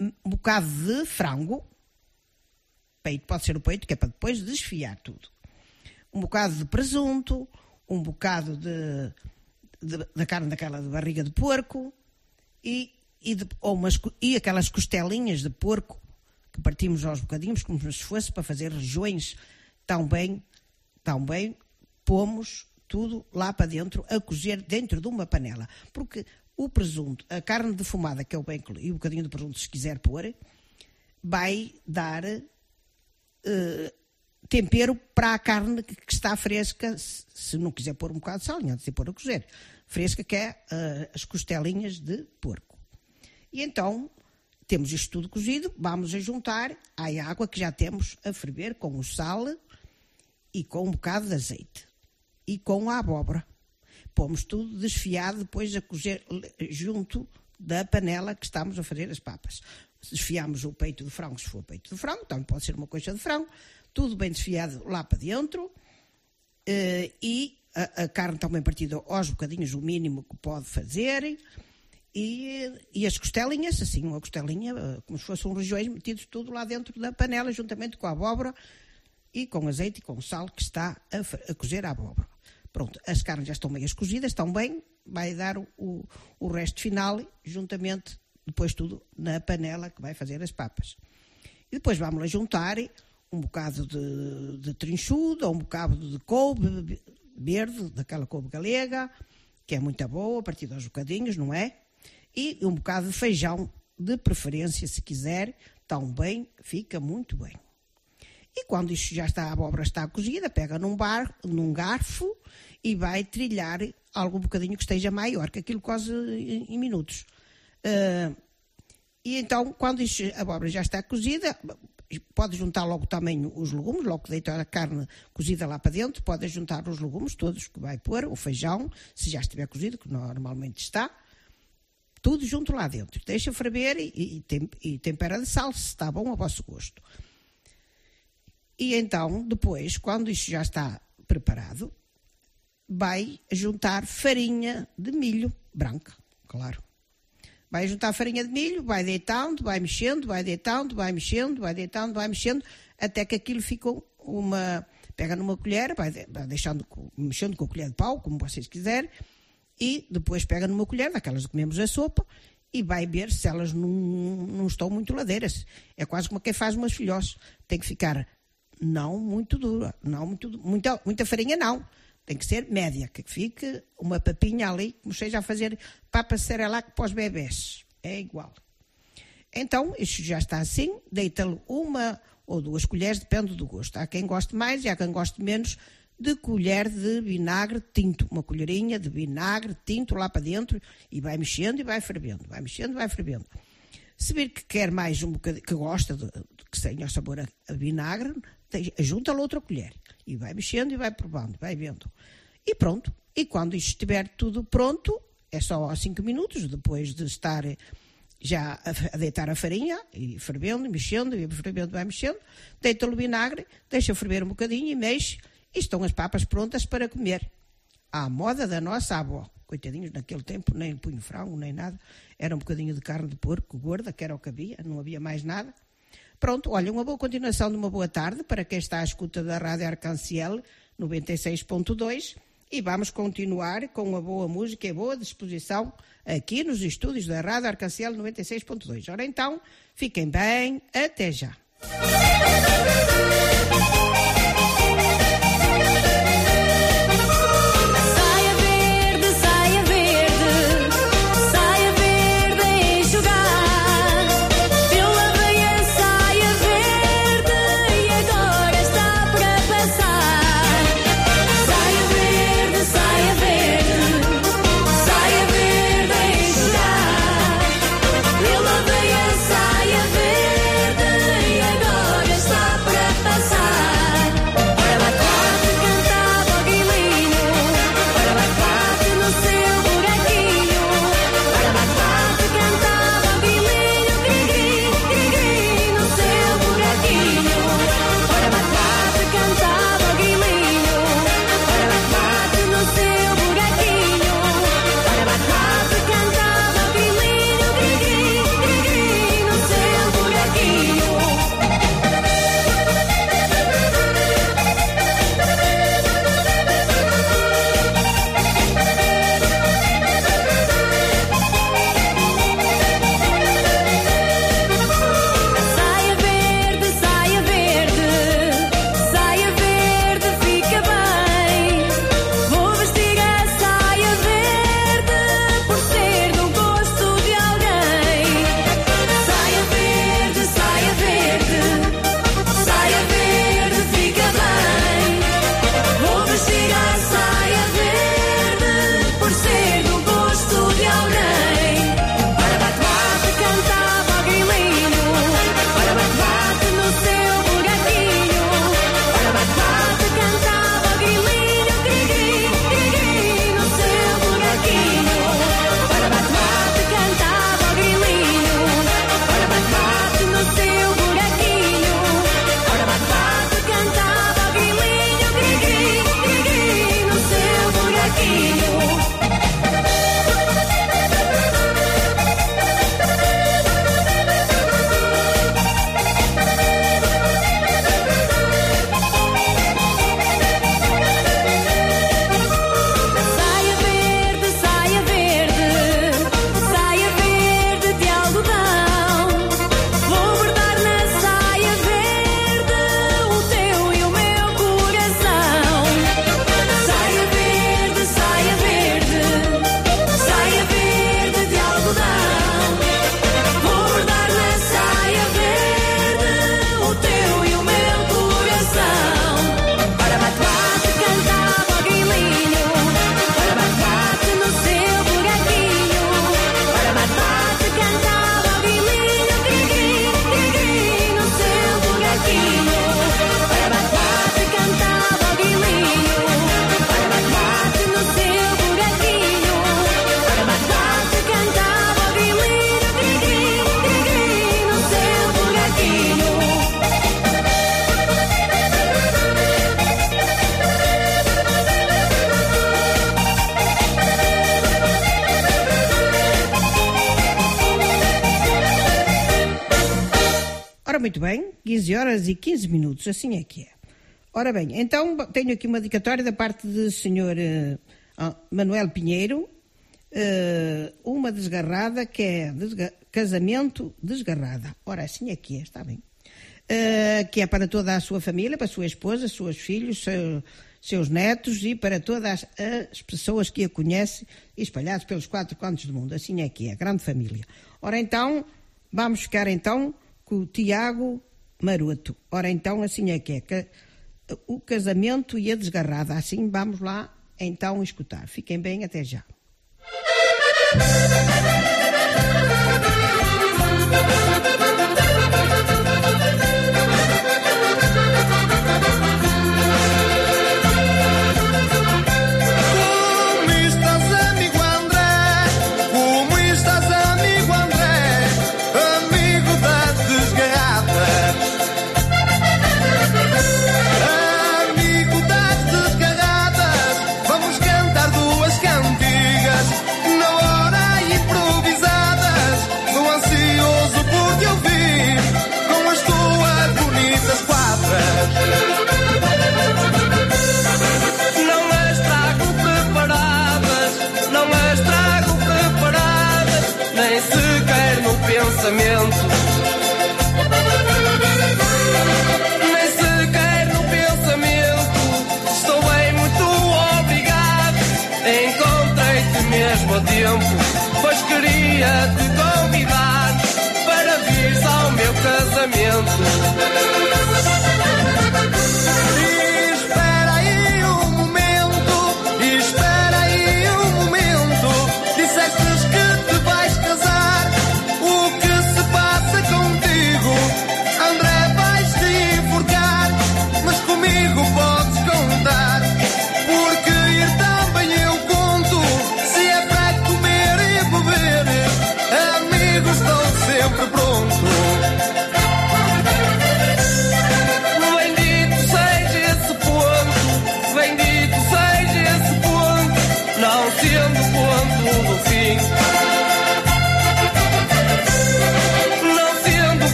um bocado de frango, peito, pode ser o peito, que é para depois desfiar tudo. Um bocado de presunto, um bocado de, de- da carne daquela de barriga de porco e, e, de- ou umas e aquelas costelinhas de porco que partimos aos bocadinhos, como se fosse para fazer regiões tão bem, tão bem, pomos tudo lá para dentro, a cozer dentro de uma panela. Porque o presunto, a carne defumada, que é o bacon, e um bocadinho de presunto, se quiser pôr, vai dar eh, tempero para a carne que que está fresca, se se não quiser pôr um bocado de sal, antes de pôr a cozer. Fresca, que é eh, as costelinhas de porco. E então, temos isto tudo cozido, vamos a juntar à água que já temos a ferver com o sal e com um bocado de azeite e com a abóbora. Pomos tudo desfiado depois a cozer le- junto da panela que estamos a fazer as papas. Desfiamos o peito de frango, se for peito de frango, também pode ser uma coisa de frango, tudo bem desfiado lá para dentro eh, e a, a carne também partida aos bocadinhos, o mínimo que pode fazer. E, e as costelinhas, assim, uma costelinha, eh, como se fossem regiões, metidos tudo lá dentro da panela, juntamente com a abóbora e com azeite e com sal que está a, a cozer a abóbora. Pronto, as carnes já estão meias cozidas, estão bem, vai dar o, o resto final, juntamente, depois tudo na panela que vai fazer as papas. E depois vamos lá juntar um bocado de, de trinchudo, ou um bocado de couve verde, daquela couve galega, que é muito boa, a partir aos bocadinhos, não é? E um bocado de feijão, de preferência, se quiser, tão bem, fica muito bem. E quando isto já está, a abóbora está cozida, pega num, bar, num garfo e vai trilhar algum bocadinho que esteja maior, que aquilo quase em, em minutos. Ah, e então, quando a abóbora já está cozida, pode juntar logo também os legumes, logo que deita a carne cozida lá para dentro, pode juntar os legumes todos que vai pôr, o feijão, se já estiver cozido, que normalmente está, tudo junto lá dentro. Deixa ferver e, e, e tempera de sal, se está bom ao vosso gosto. E então, depois, quando isto já está preparado, vai juntar farinha de milho branca, claro. Vai juntar farinha de milho, vai deitando, vai mexendo, vai deitando, vai mexendo, vai deitando, vai mexendo, até que aquilo fica uma. Pega numa colher, vai, de- vai deixando, mexendo com a colher de pau, como vocês quiserem, e depois pega numa colher, daquelas que comemos a sopa, e vai ver se elas não, não estão muito ladeiras. É quase como quem faz umas filhós. Tem que ficar não muito dura, não muito, muita, muita farinha não. Tem que ser média, que fique uma papinha ali, como seja a fazer papa serelac para os bebés. É igual. Então, isto já está assim, deita-lo uma ou duas colheres, depende do gosto. Há quem goste mais e há quem goste menos de colher de vinagre tinto. Uma colherinha de vinagre tinto lá para dentro e vai mexendo e vai fervendo, vai mexendo e vai fervendo. Se vir que quer mais um bocadinho, que gosta de, de que tenha o sabor a, a vinagre, junta-lhe outra colher. E vai mexendo e vai provando, vai vendo. E pronto. E quando isto estiver tudo pronto, é só 5 minutos, depois de estar já a, deitar a farinha, e fervendo, mexendo, e fervendo, vai mexendo, deita-lhe o vinagre, deixa ferver um bocadinho e mexe, e estão as papas prontas para comer. À moda da nossa avó. Coitadinhos, naquele tempo nem punho frango, nem nada. Era um bocadinho de carne de porco gorda, que era o que havia, não havia mais nada. Pronto, olha, uma boa continuação de uma boa tarde para quem está à escuta da Rádio Arcanciel 96.2 e vamos continuar com uma boa música e boa disposição aqui nos estúdios da Rádio Arcanciel 96.2. Ora então, fiquem bem, até já. assim é que é. Ora bem, então tenho aqui uma dedicatória da parte do senhor uh, Manuel Pinheiro, uh, uma desgarrada que é desga casamento desgarrada. Ora, assim é que é, está bem. Uh, que é para toda a sua família, para a sua esposa, seus filhos, seu, seus netos e para todas as pessoas que a conhecem, espalhadas pelos quatro cantos do mundo. Assim é que é, grande família. Ora então, vamos ficar então com o Tiago maroto. Ora então, assim é que é. Que, o casamento e a desgarrada. Assim, vamos lá então escutar. Fiquem bem, até já.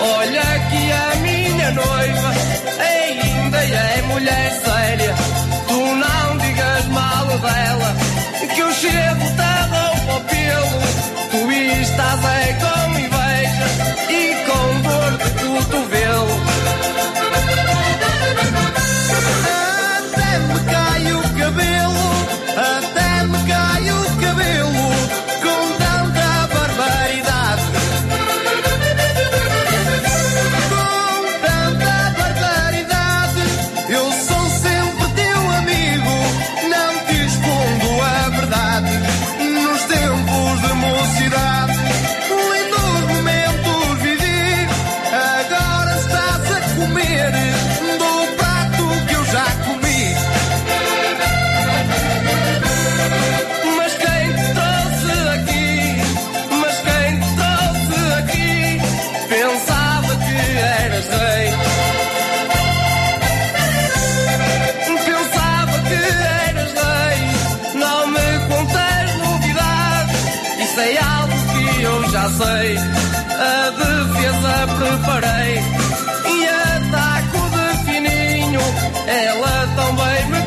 Olha que a minha noiva é ainda é mulher séria. Tu não digas mal dela, que eu chego te dou é ao pelo. Tu estás aí com inveja e com dor de cotovelo. Até me cai o cabelo. lancei, a defesa preparei. E ataco de fininho, ela também me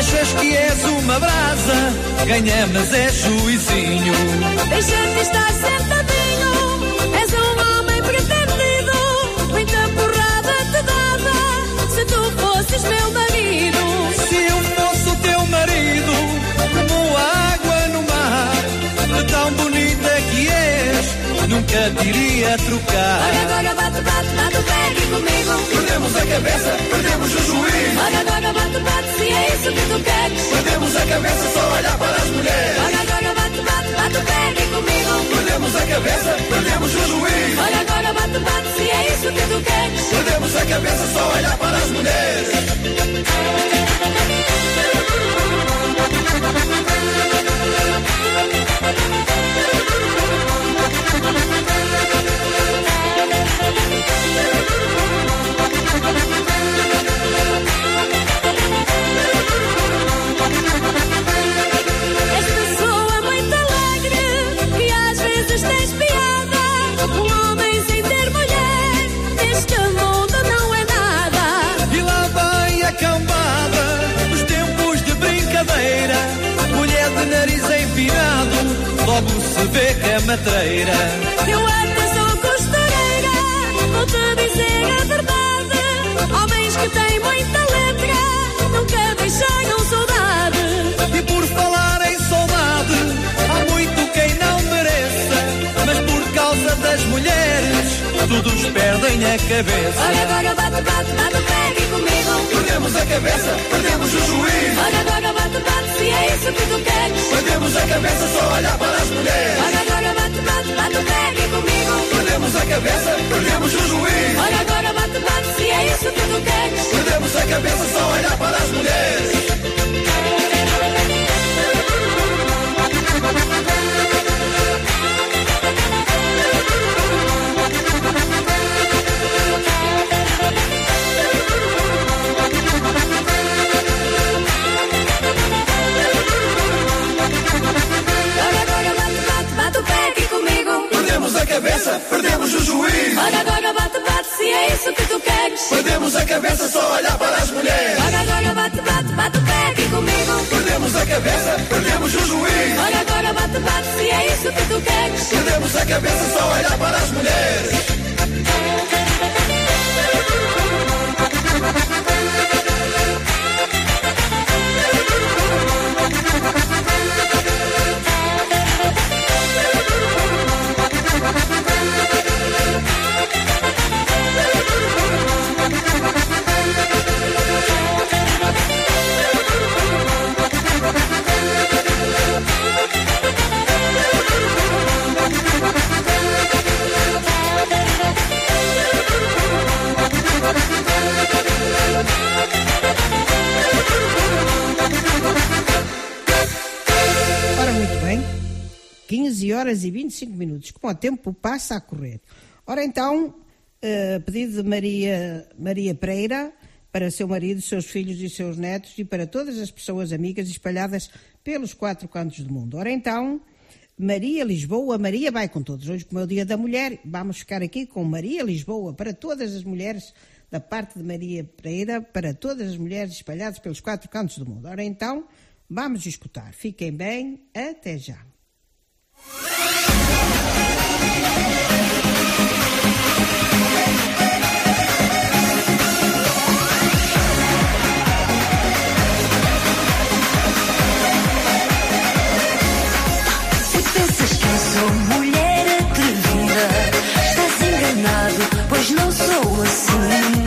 Achas que és uma brasa, ganhamos é juizinho. Deixa-te estar sentadinho, és um homem pretendido. Muita porrada te dava, se tu fosses meu marido. Se eu fosse o teu marido, como água no mar, de tão bonita que és, nunca te iria trocar. Olha agora bate, bate, bate o pé comigo. Perdemos a cabeça, perdemos o juízo. Olha agora bate, bate, se é isso que tu queres. Perdemos a cabeça só olhar para as mulheres. Olha agora bate, bate, bate o pé aqui comigo. Perdemos a cabeça, perdemos o juízo. Olha agora bate, bate, se é isso que tu queres. Perdemos a cabeça só olhar para as mulheres. Nariz empinado, logo se vê que é matreira. Eu até que têm muita letra nunca deixaram saudade. E por falar em saudade, há muito quem não mereça. Mas por causa das mulheres, todos perdem a cabeça. Olha agora bate, bate, bate aqui comigo. Perdemos a cabeça, perdemos o juízo. Olha agora bate, bate, se é isso que tu queres. Perdemos a cabeça só olhar para as mulheres. Olha agora bate, bate, bate aqui comigo. Perdemos a cabeça, perdemos o juízo. Olha agora bate, Perdemos a cabeça só olhar para as mulheres. Agora bate, bate, bate o pé aqui comigo. Perdemos a cabeça, perdemos o. Olha agora bate, bate, se é isso que tu queres. Perdemos a cabeça só olhar para as mulheres. Olha agora bate, bate, bate o pé aqui comigo. Perdemos a cabeça, perdemos o juízo. Olha agora bate, bate, se é isso que tu queres. Perdemos a cabeça só olhar para as mulheres. 15 horas e 25 minutos. Como o tempo passa a correr. Ora, então, eh, pedido de Maria, Maria Pereira para seu marido, seus filhos e seus netos e para todas as pessoas amigas espalhadas pelos quatro cantos do mundo. Ora, então, Maria Lisboa, Maria vai com todos. Hoje, como é o Dia da Mulher, vamos ficar aqui com Maria Lisboa para todas as mulheres, da parte de Maria Pereira, para todas as mulheres espalhadas pelos quatro cantos do mundo. Ora, então, vamos escutar. Fiquem bem, até já. Tu pensas que sou Mulher atrevida, estás enganado, pois não sou assim.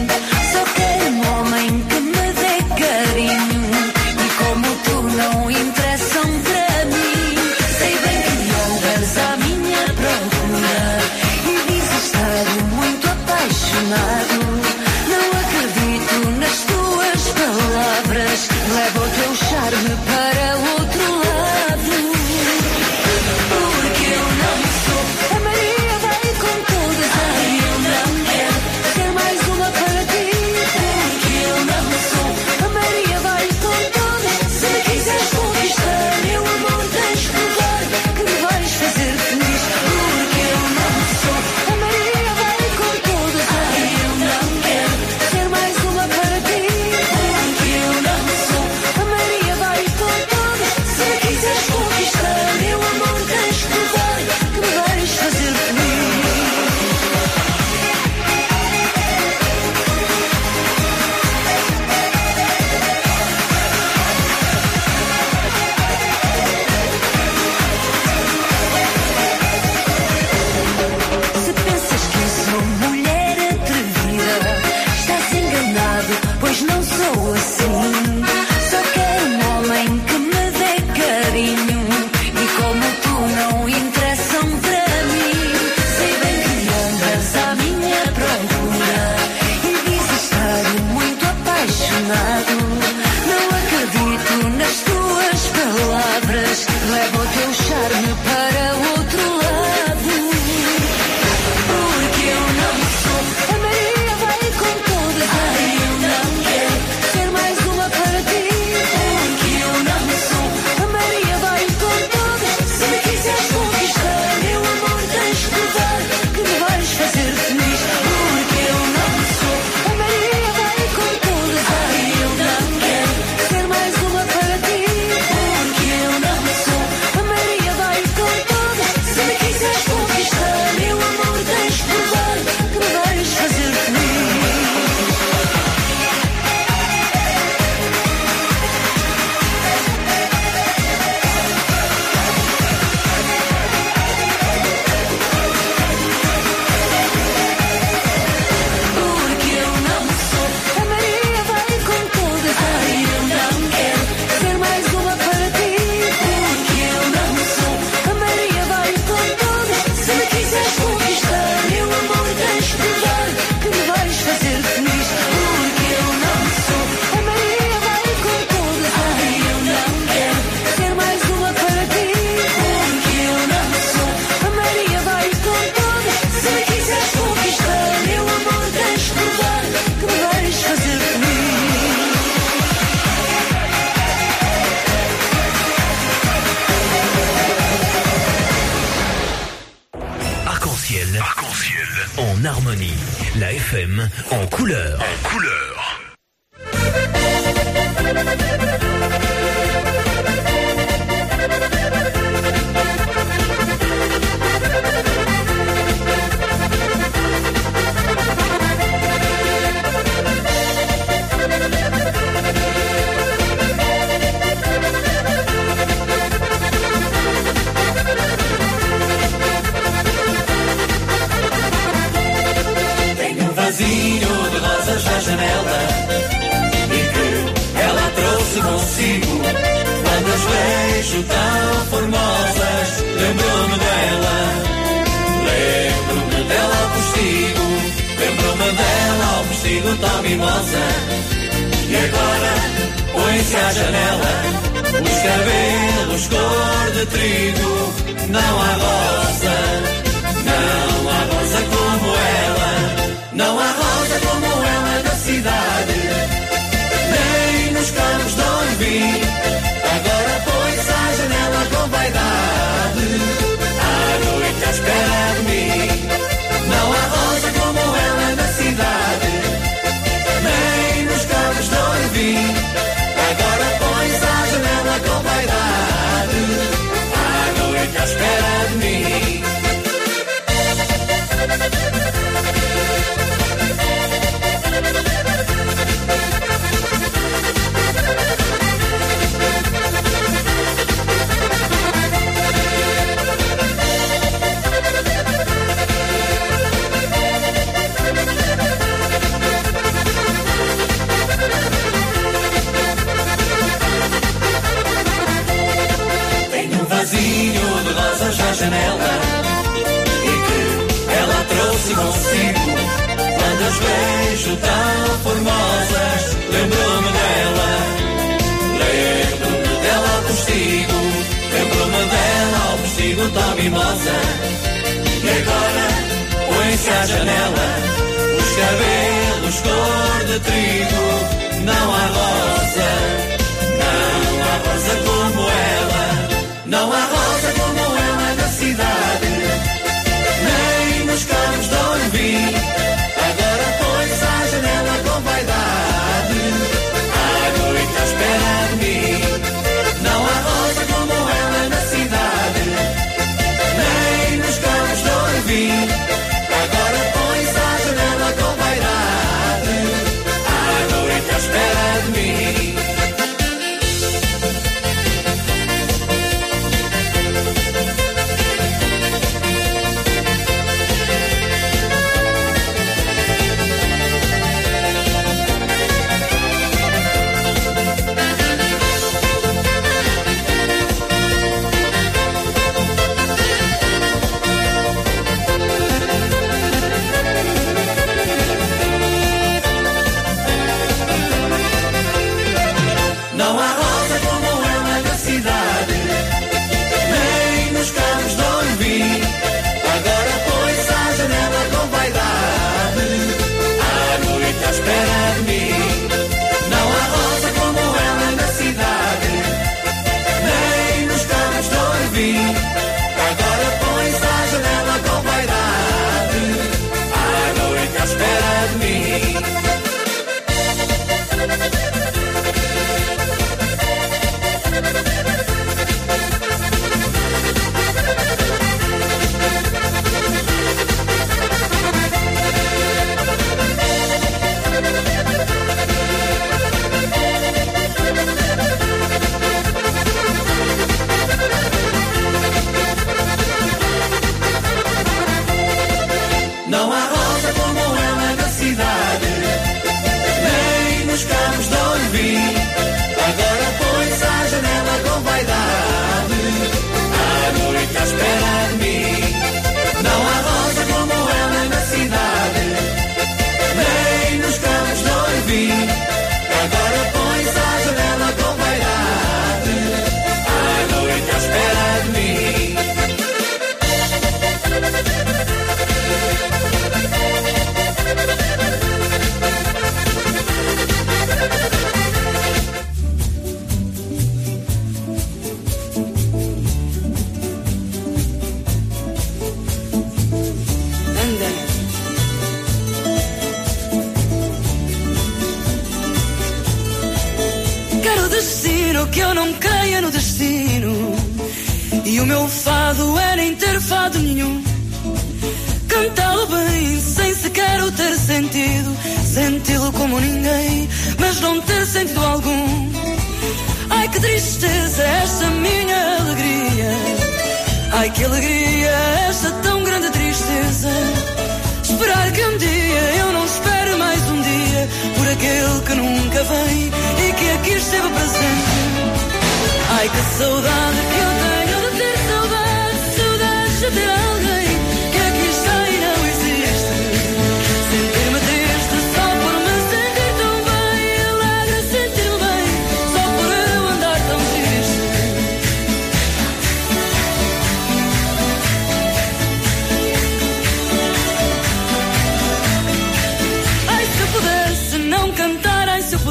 tão mimosa. E agora põe-se à janela, os cabelos cor de trigo, não há rosa.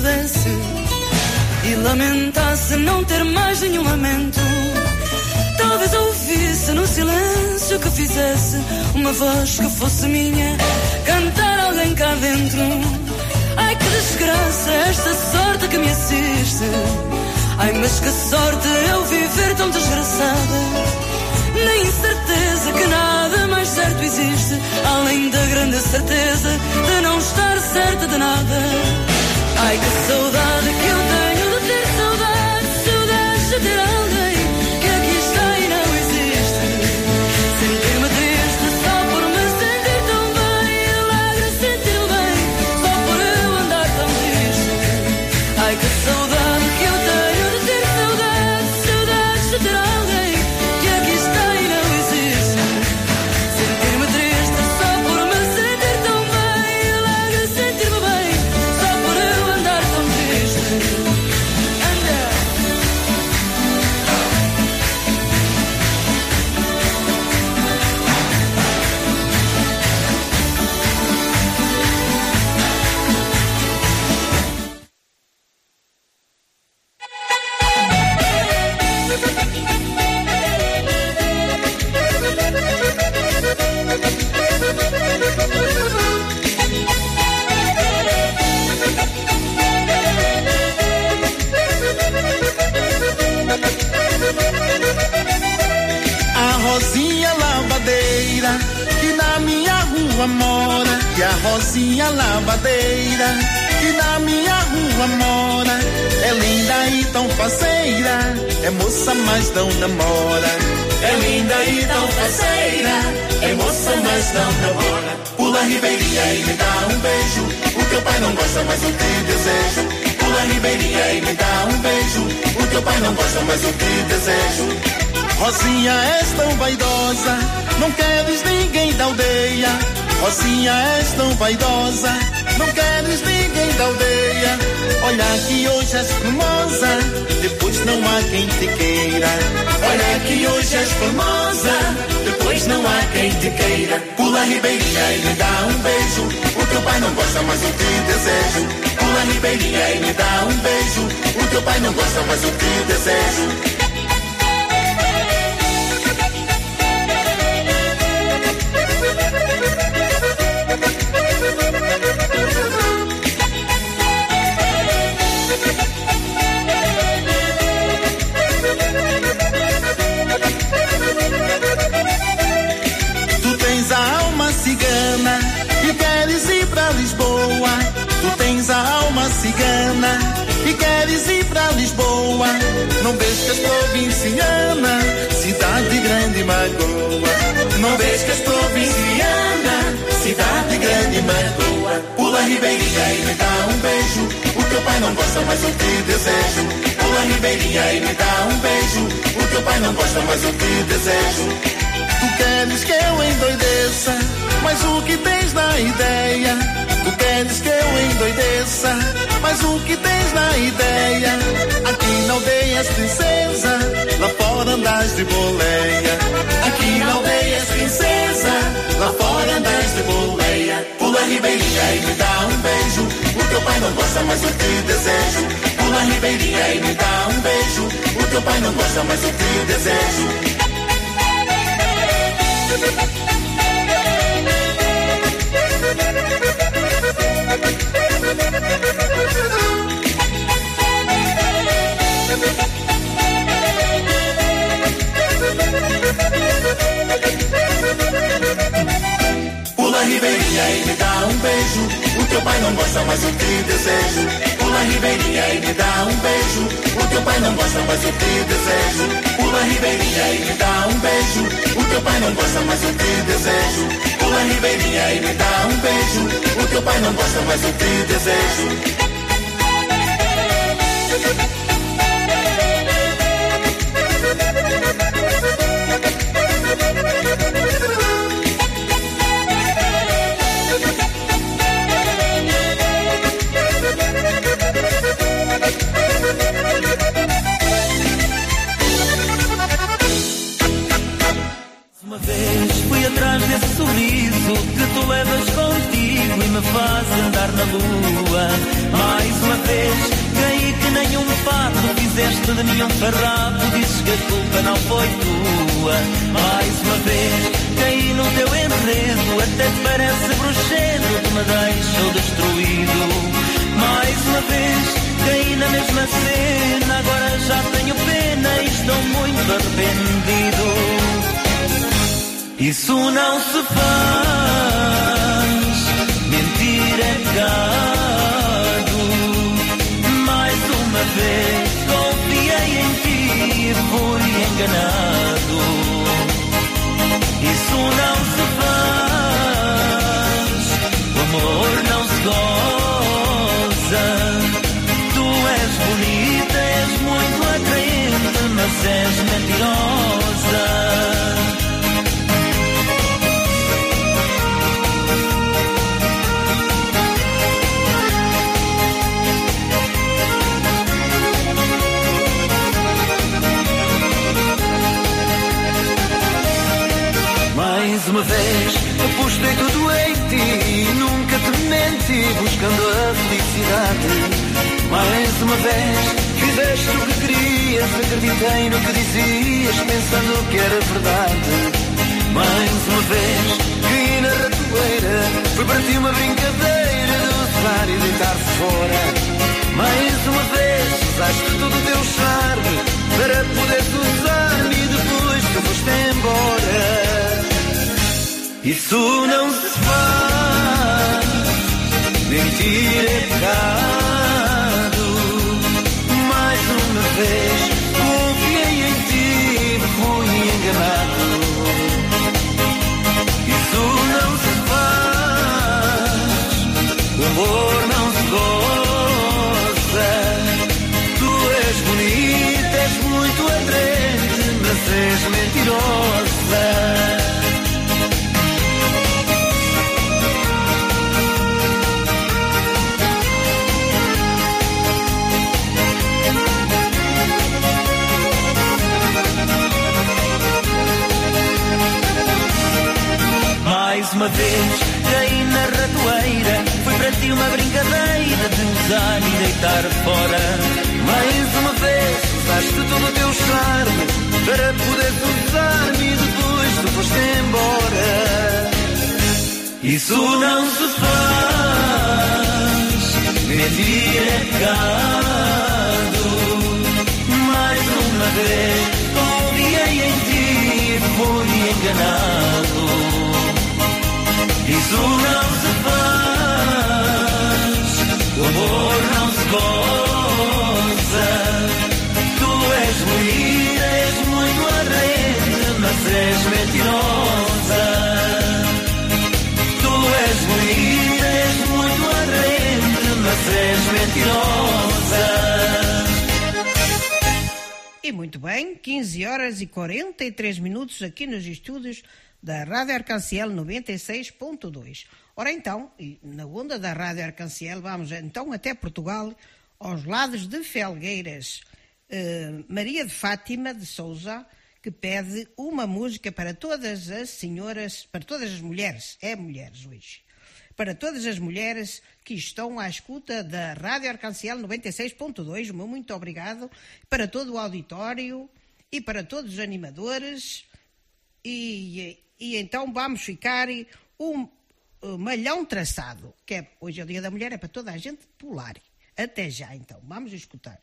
pudesse e lamentasse não ter mais nenhum lamento. Talvez ouvisse no silêncio que fizesse uma voz que fosse minha cantar alguém cá dentro. Ai que desgraça esta sorte que me assiste. Ai mas que sorte eu viver tão desgraçada. nem certeza que nada mais certo existe, além da grande certeza de não estar certa de nada. Ai que saudade que eu moça, mas não namora. É linda e tão faceira, é moça, mas não namora. Pula ribeirinha e me dá um beijo. O teu pai não gosta, mas eu te desejo. Pula ribeirinha e me dá um beijo. O teu pai não gosta, mas eu te desejo. Rosinha, és tão vaidosa, não queres ninguém da aldeia. Rosinha, és tão vaidosa, não queres ninguém da aldeia. Olha que hoje és famosa, depois não há quem te queira. Olha que hoje és famosa, depois não há quem te queira. Pula ribeirinha e me dá um beijo. O teu pai não gosta, mas eu te desejo. Pula ribeirinha e me dá um beijo. O teu pai não gosta, mas eu te desejo. Magoa. Pula a ribeirinha e me dá um beijo. O teu pai não gosta, mas eu te desejo. Pula ribeirinha e me dá um beijo. O teu pai não gosta, mas eu te desejo. Tu queres que eu endoideça, mas o que tens na ideia? Tu queres que eu endoideça, mas o que tens na ideia? Aqui aldeia és princesa, lá fora andas de boleia. Aqui aldeia és princesa, lá fora andas de boleia. Pula ribeirinha e me dá um beijo. O teu pai não gosta, mas eu te desejo. Pula ribeirinha e me dá um beijo. O teu pai não gosta, mas eu te desejo. Ribeirinha e me dá um beijo. O teu pai não gosta, mas eu te desejo. Pula ribeirinha e me dá um beijo. O teu pai não gosta, mas eu te desejo. Pula ribeirinha e me dá um beijo. O teu pai não gosta, mas eu te desejo. Pula ribeirinha e me dá um beijo. O teu pai não gosta, mas eu te desejo. Mais uma vez caí no teu enredo, até parece bruxedo que me deixou destruído. Mais uma vez caí na mesma cena, agora já tenho pena e estou muito arrependido. Isso não se faz, mentir é pecado. Mais uma vez confiei em ti e fui enganado. Isso não se faz, o amor não se goza. Tu és bonita, és muito atraente, mas és tudo em ti Nunca te menti buscando a felicidade. Mais uma vez fizeste o que querias Acreditei no que dizias Pensando que era verdade. Mais uma vez caí na ratoeira Foi para ti uma brincadeira De usar e deitar fora. Mais uma vez usaste todo o teu charme Para poderes usar-me E depois tu foste embora isso não se faz, Mentir é pecado. Mais uma vez confiei em ti, fui enganado. Isso não se faz, o amor não se goza. Tu és bonita, és muito atraente, mas és mentirosa. Uma vez caí na ratoeira. Foi para ti uma brincadeira De usar e deitar fora. Mais uma vez usaste todo o teu charme Para poder usar-me e depois tu foste embora. Isso não se faz Mentir é pecado isso não se faz, o amor não se goza. Tu és bonita, és muito atraente, mas és mentirosa. Tu és bonita, és muito atraente, mas és mentirosa. E muito bem, 15 horas e 43 minutos aqui nos estúdios da Rádio Arcanciel 96.2. Ora então, na onda da Rádio Arcanciel, vamos então até Portugal, aos lados de Felgueiras. Eh, Maria de Fátima de Souza, que pede uma música para todas as senhoras, para todas as mulheres, é mulheres hoje, para todas as mulheres que estão à escuta da Rádio Arcanciel 96.2, o meu muito obrigado, para todo o auditório e para todos os animadores. E, e então vamos ficar um uh, malhão traçado, que é, hoje é o Dia da Mulher, é para toda a gente pular. Até já então, vamos escutar.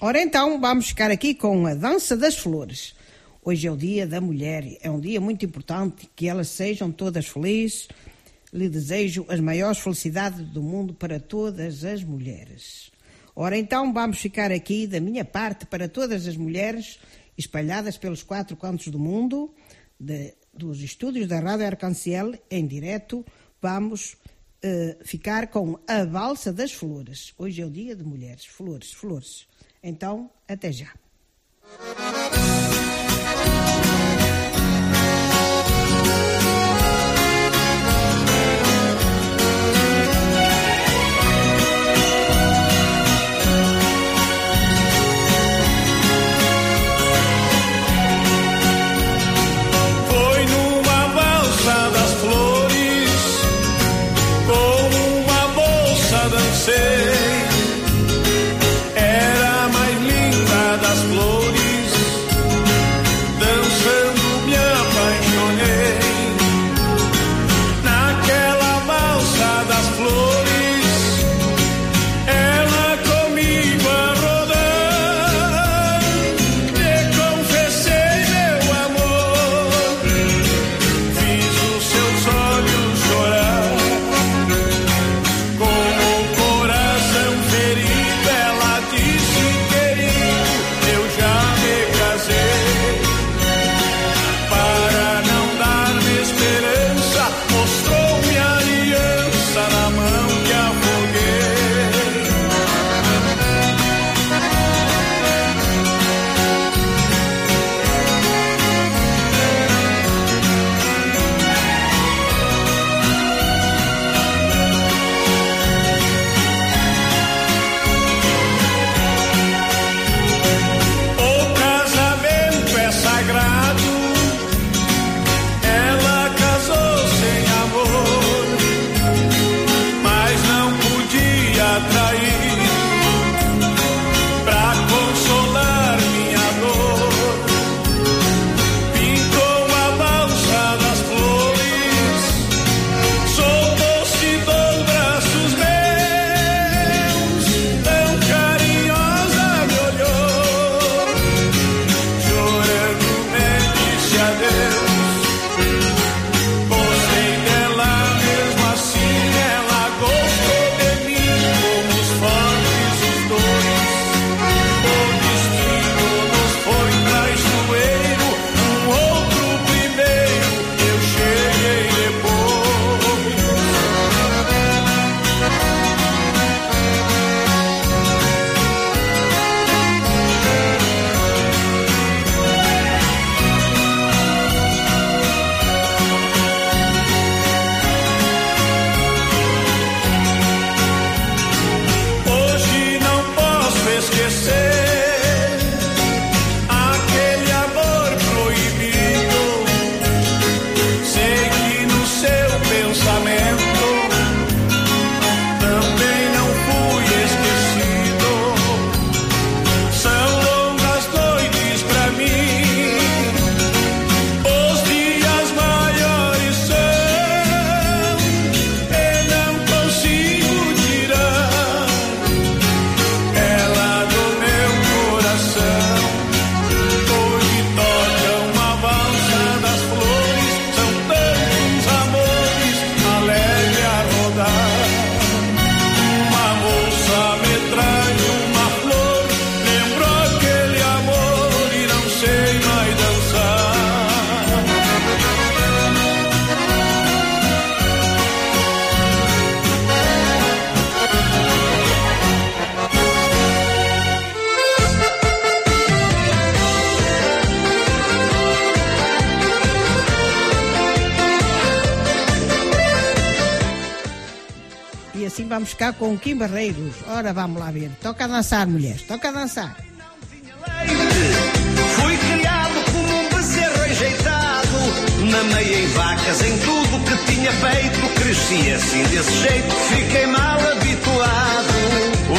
Ora então, vamos ficar aqui com a Dança das Flores. Hoje é o Dia da Mulher. É um dia muito importante que elas sejam todas felizes. Lhe desejo as maiores felicidades do mundo para todas as mulheres. Ora então, vamos ficar aqui da minha parte para todas as mulheres espalhadas pelos quatro cantos do mundo, de- dos estúdios da Rádio Arcanciel, em direto. Vamos eh, ficar com a Valsa das Flores. Hoje é o Dia de Mulheres. Flores, flores. Então, até já. Vamos ficar com o Kim Barreiros. Ora, vamos lá ver. Toca a dançar, mulheres. Toca a dançar. Fui criado como um bezerro rejeitado. Mamei em vacas, em tudo que tinha feito. Cresci assim desse jeito, fiquei mal habituado.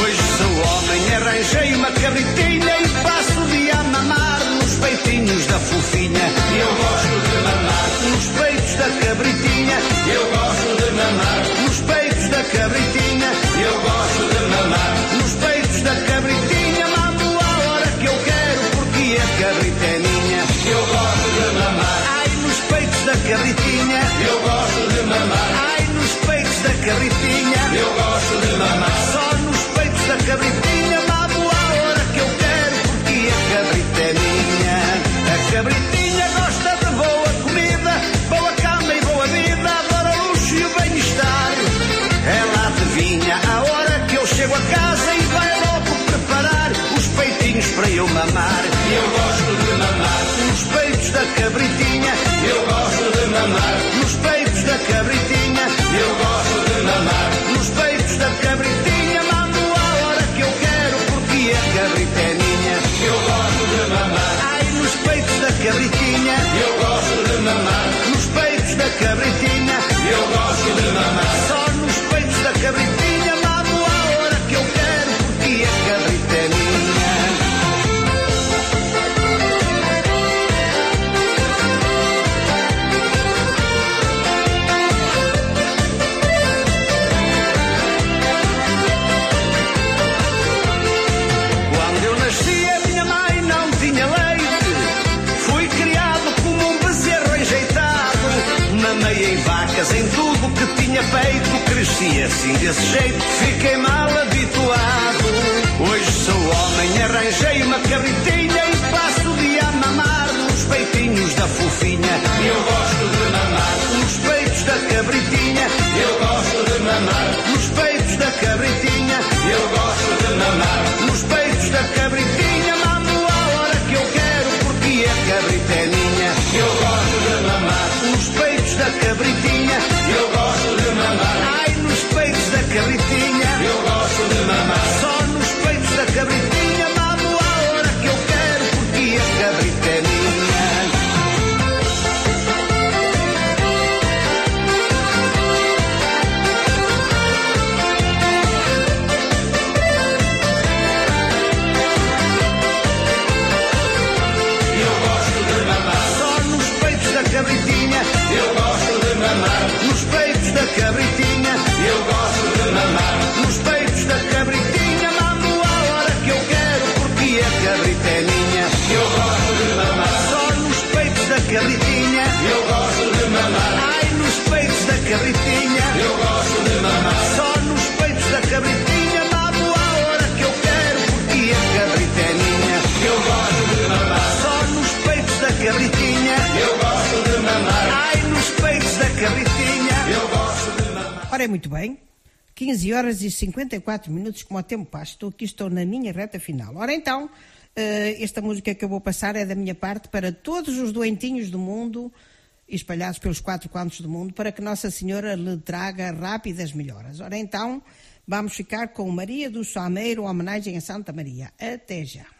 Hoje sou homem, arranjei uma cabritinha e passo o dia a mamar nos peitinhos da fofinha. Eu gosto de mamar nos peitos da cabritinha. Eu gosto de mamar nos peitos da cabritinha. Da cabritinha. Mamo a hora que eu quero porque a cabrita é minha. Eu gosto de mamar. Ai, nos peitos da cabritinha. Eu gosto de mamar. Ai, nos peitos da cabritinha. Eu gosto de mamar. Só nos peitos da cabritinha. Mamo a hora que eu quero porque a cabrita é minha. A cabritinha peitos da tinha feito. Cresci assim desse jeito, fiquei mal habituado. Hoje sou homem, arranjei uma cabritinha e passo o dia a mamar nos peitinhos da fofinha. Eu gosto de mamar nos peitos da cabritinha. Eu gosto de mamar nos peitos da cabritinha. Eu gosto de mamar nos peitos da cabritinha. Mamo a hora que eu quero porque a cabrita é minha. Eu gosto de mamar nos peitos da cabritinha. Eu gosto de mamar. Ai, nos peitos da cabritinha. Eu gosto de mamar. Só nos peitos da cabritinha. Cabritinha. Eu gosto de mamar só nos peitos da cabritinha. Mamo a hora que eu quero porque a cabrita é minha. Eu gosto de mamar só nos peitos da cabritinha. Eu gosto de mamar. Ai, nos peitos da cabritinha. Eu gosto de mamar. Ora, é muito bem. 15 horas e 54 minutos, como o tempo passa. Estou aqui, estou na minha reta final. Ora, então, eh, esta música que eu vou passar é da minha parte para todos os doentinhos do mundo, espalhados pelos quatro cantos do mundo, para que Nossa Senhora lhe traga rápidas melhoras. Ora, então, vamos ficar com Maria do Sameiro, homenagem a Santa Maria. Até já.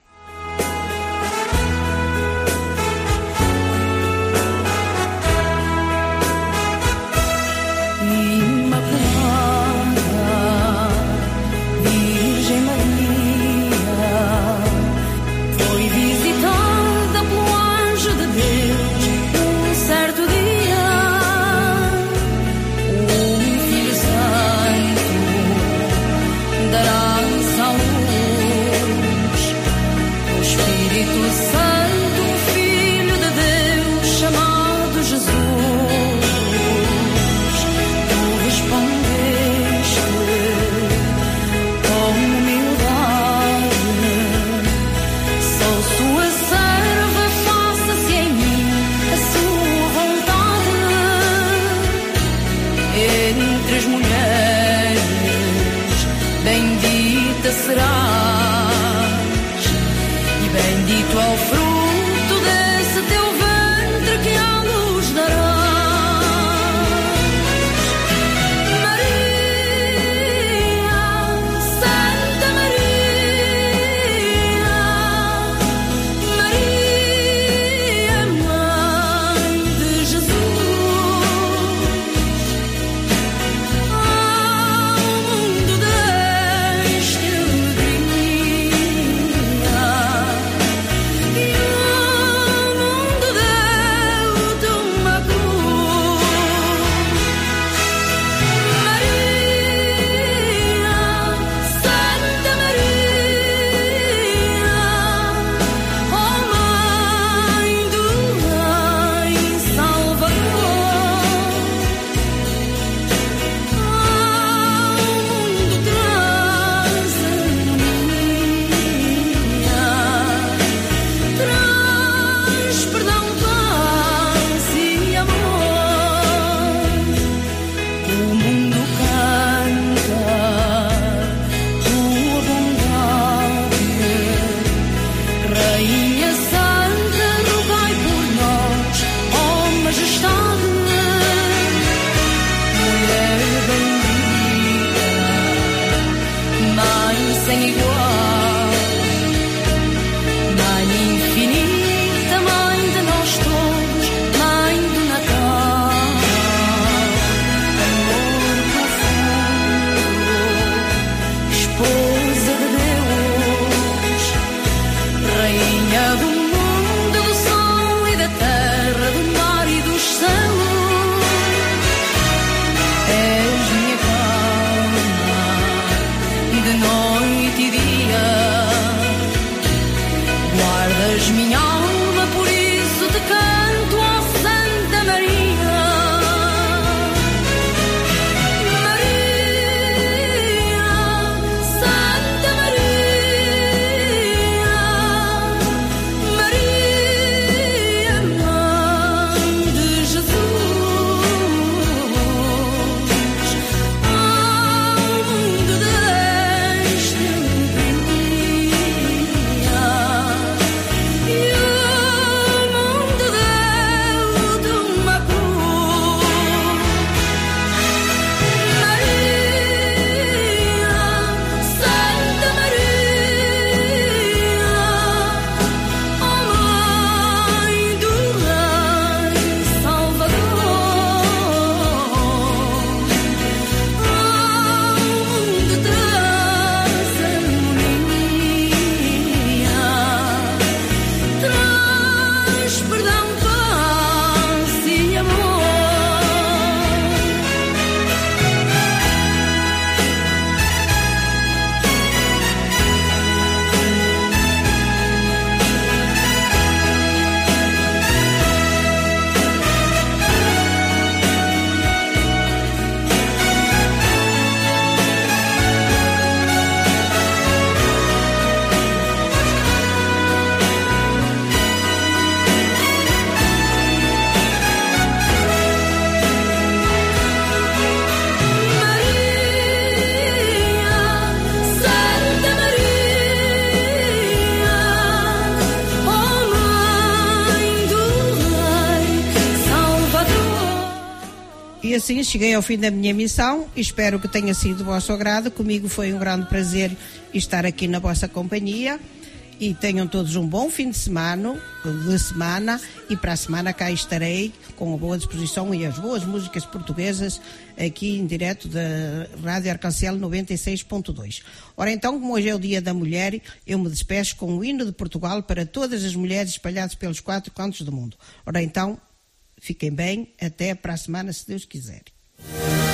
Cheguei ao fim da minha missão. Espero que tenha sido do vosso agrado. Comigo foi um grande prazer estar aqui na vossa companhia. E tenham todos um bom fim de semana, de semana e para a semana cá estarei com a boa disposição e as boas músicas portuguesas aqui em direto da Rádio Arcancel 96.2. Ora então, como hoje é o Dia da Mulher, eu me despeço com o hino de Portugal para todas as mulheres espalhadas pelos quatro cantos do mundo. Ora então, fiquem bem, até para a semana, se Deus quiser. Thank you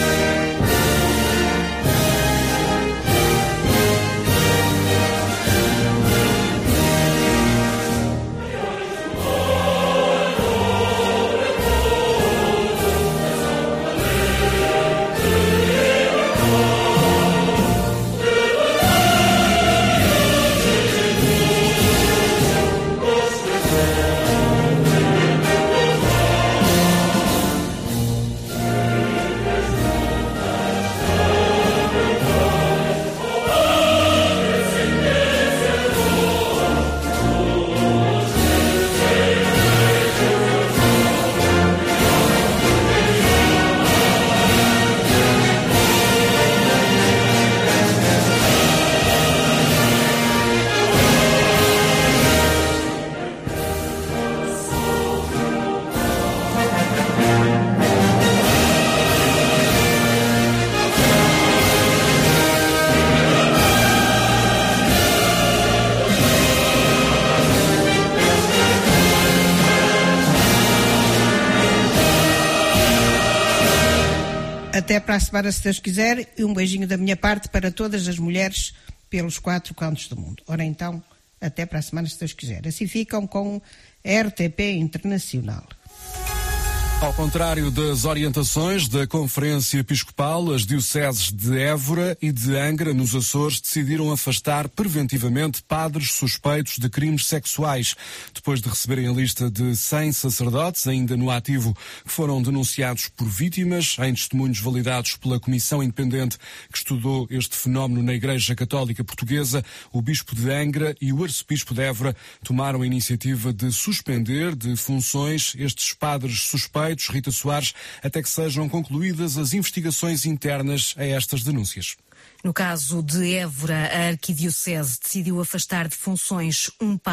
Até para a semana, se Deus quiser, e um beijinho da minha parte para todas as mulheres pelos quatro cantos do mundo. Ora então, até para a semana, se Deus quiser. Assim ficam com RTP Internacional. Ao contrário das orientações da Conferência Episcopal, as dioceses de Évora e de Angra, nos Açores, decidiram afastar preventivamente padres suspeitos de crimes sexuais, depois de receberem a lista de 100 sacerdotes, ainda no ativo, que foram denunciados por vítimas, em testemunhos validados pela Comissão Independente que estudou este fenómeno na Igreja Católica Portuguesa, o Bispo de Angra e o Arcebispo de Évora tomaram a iniciativa de suspender de funções estes padres suspeitos Rita Soares, até que sejam concluídas as investigações internas a estas denúncias. No caso de Évora, a Arquidiocese decidiu afastar de funções um padre.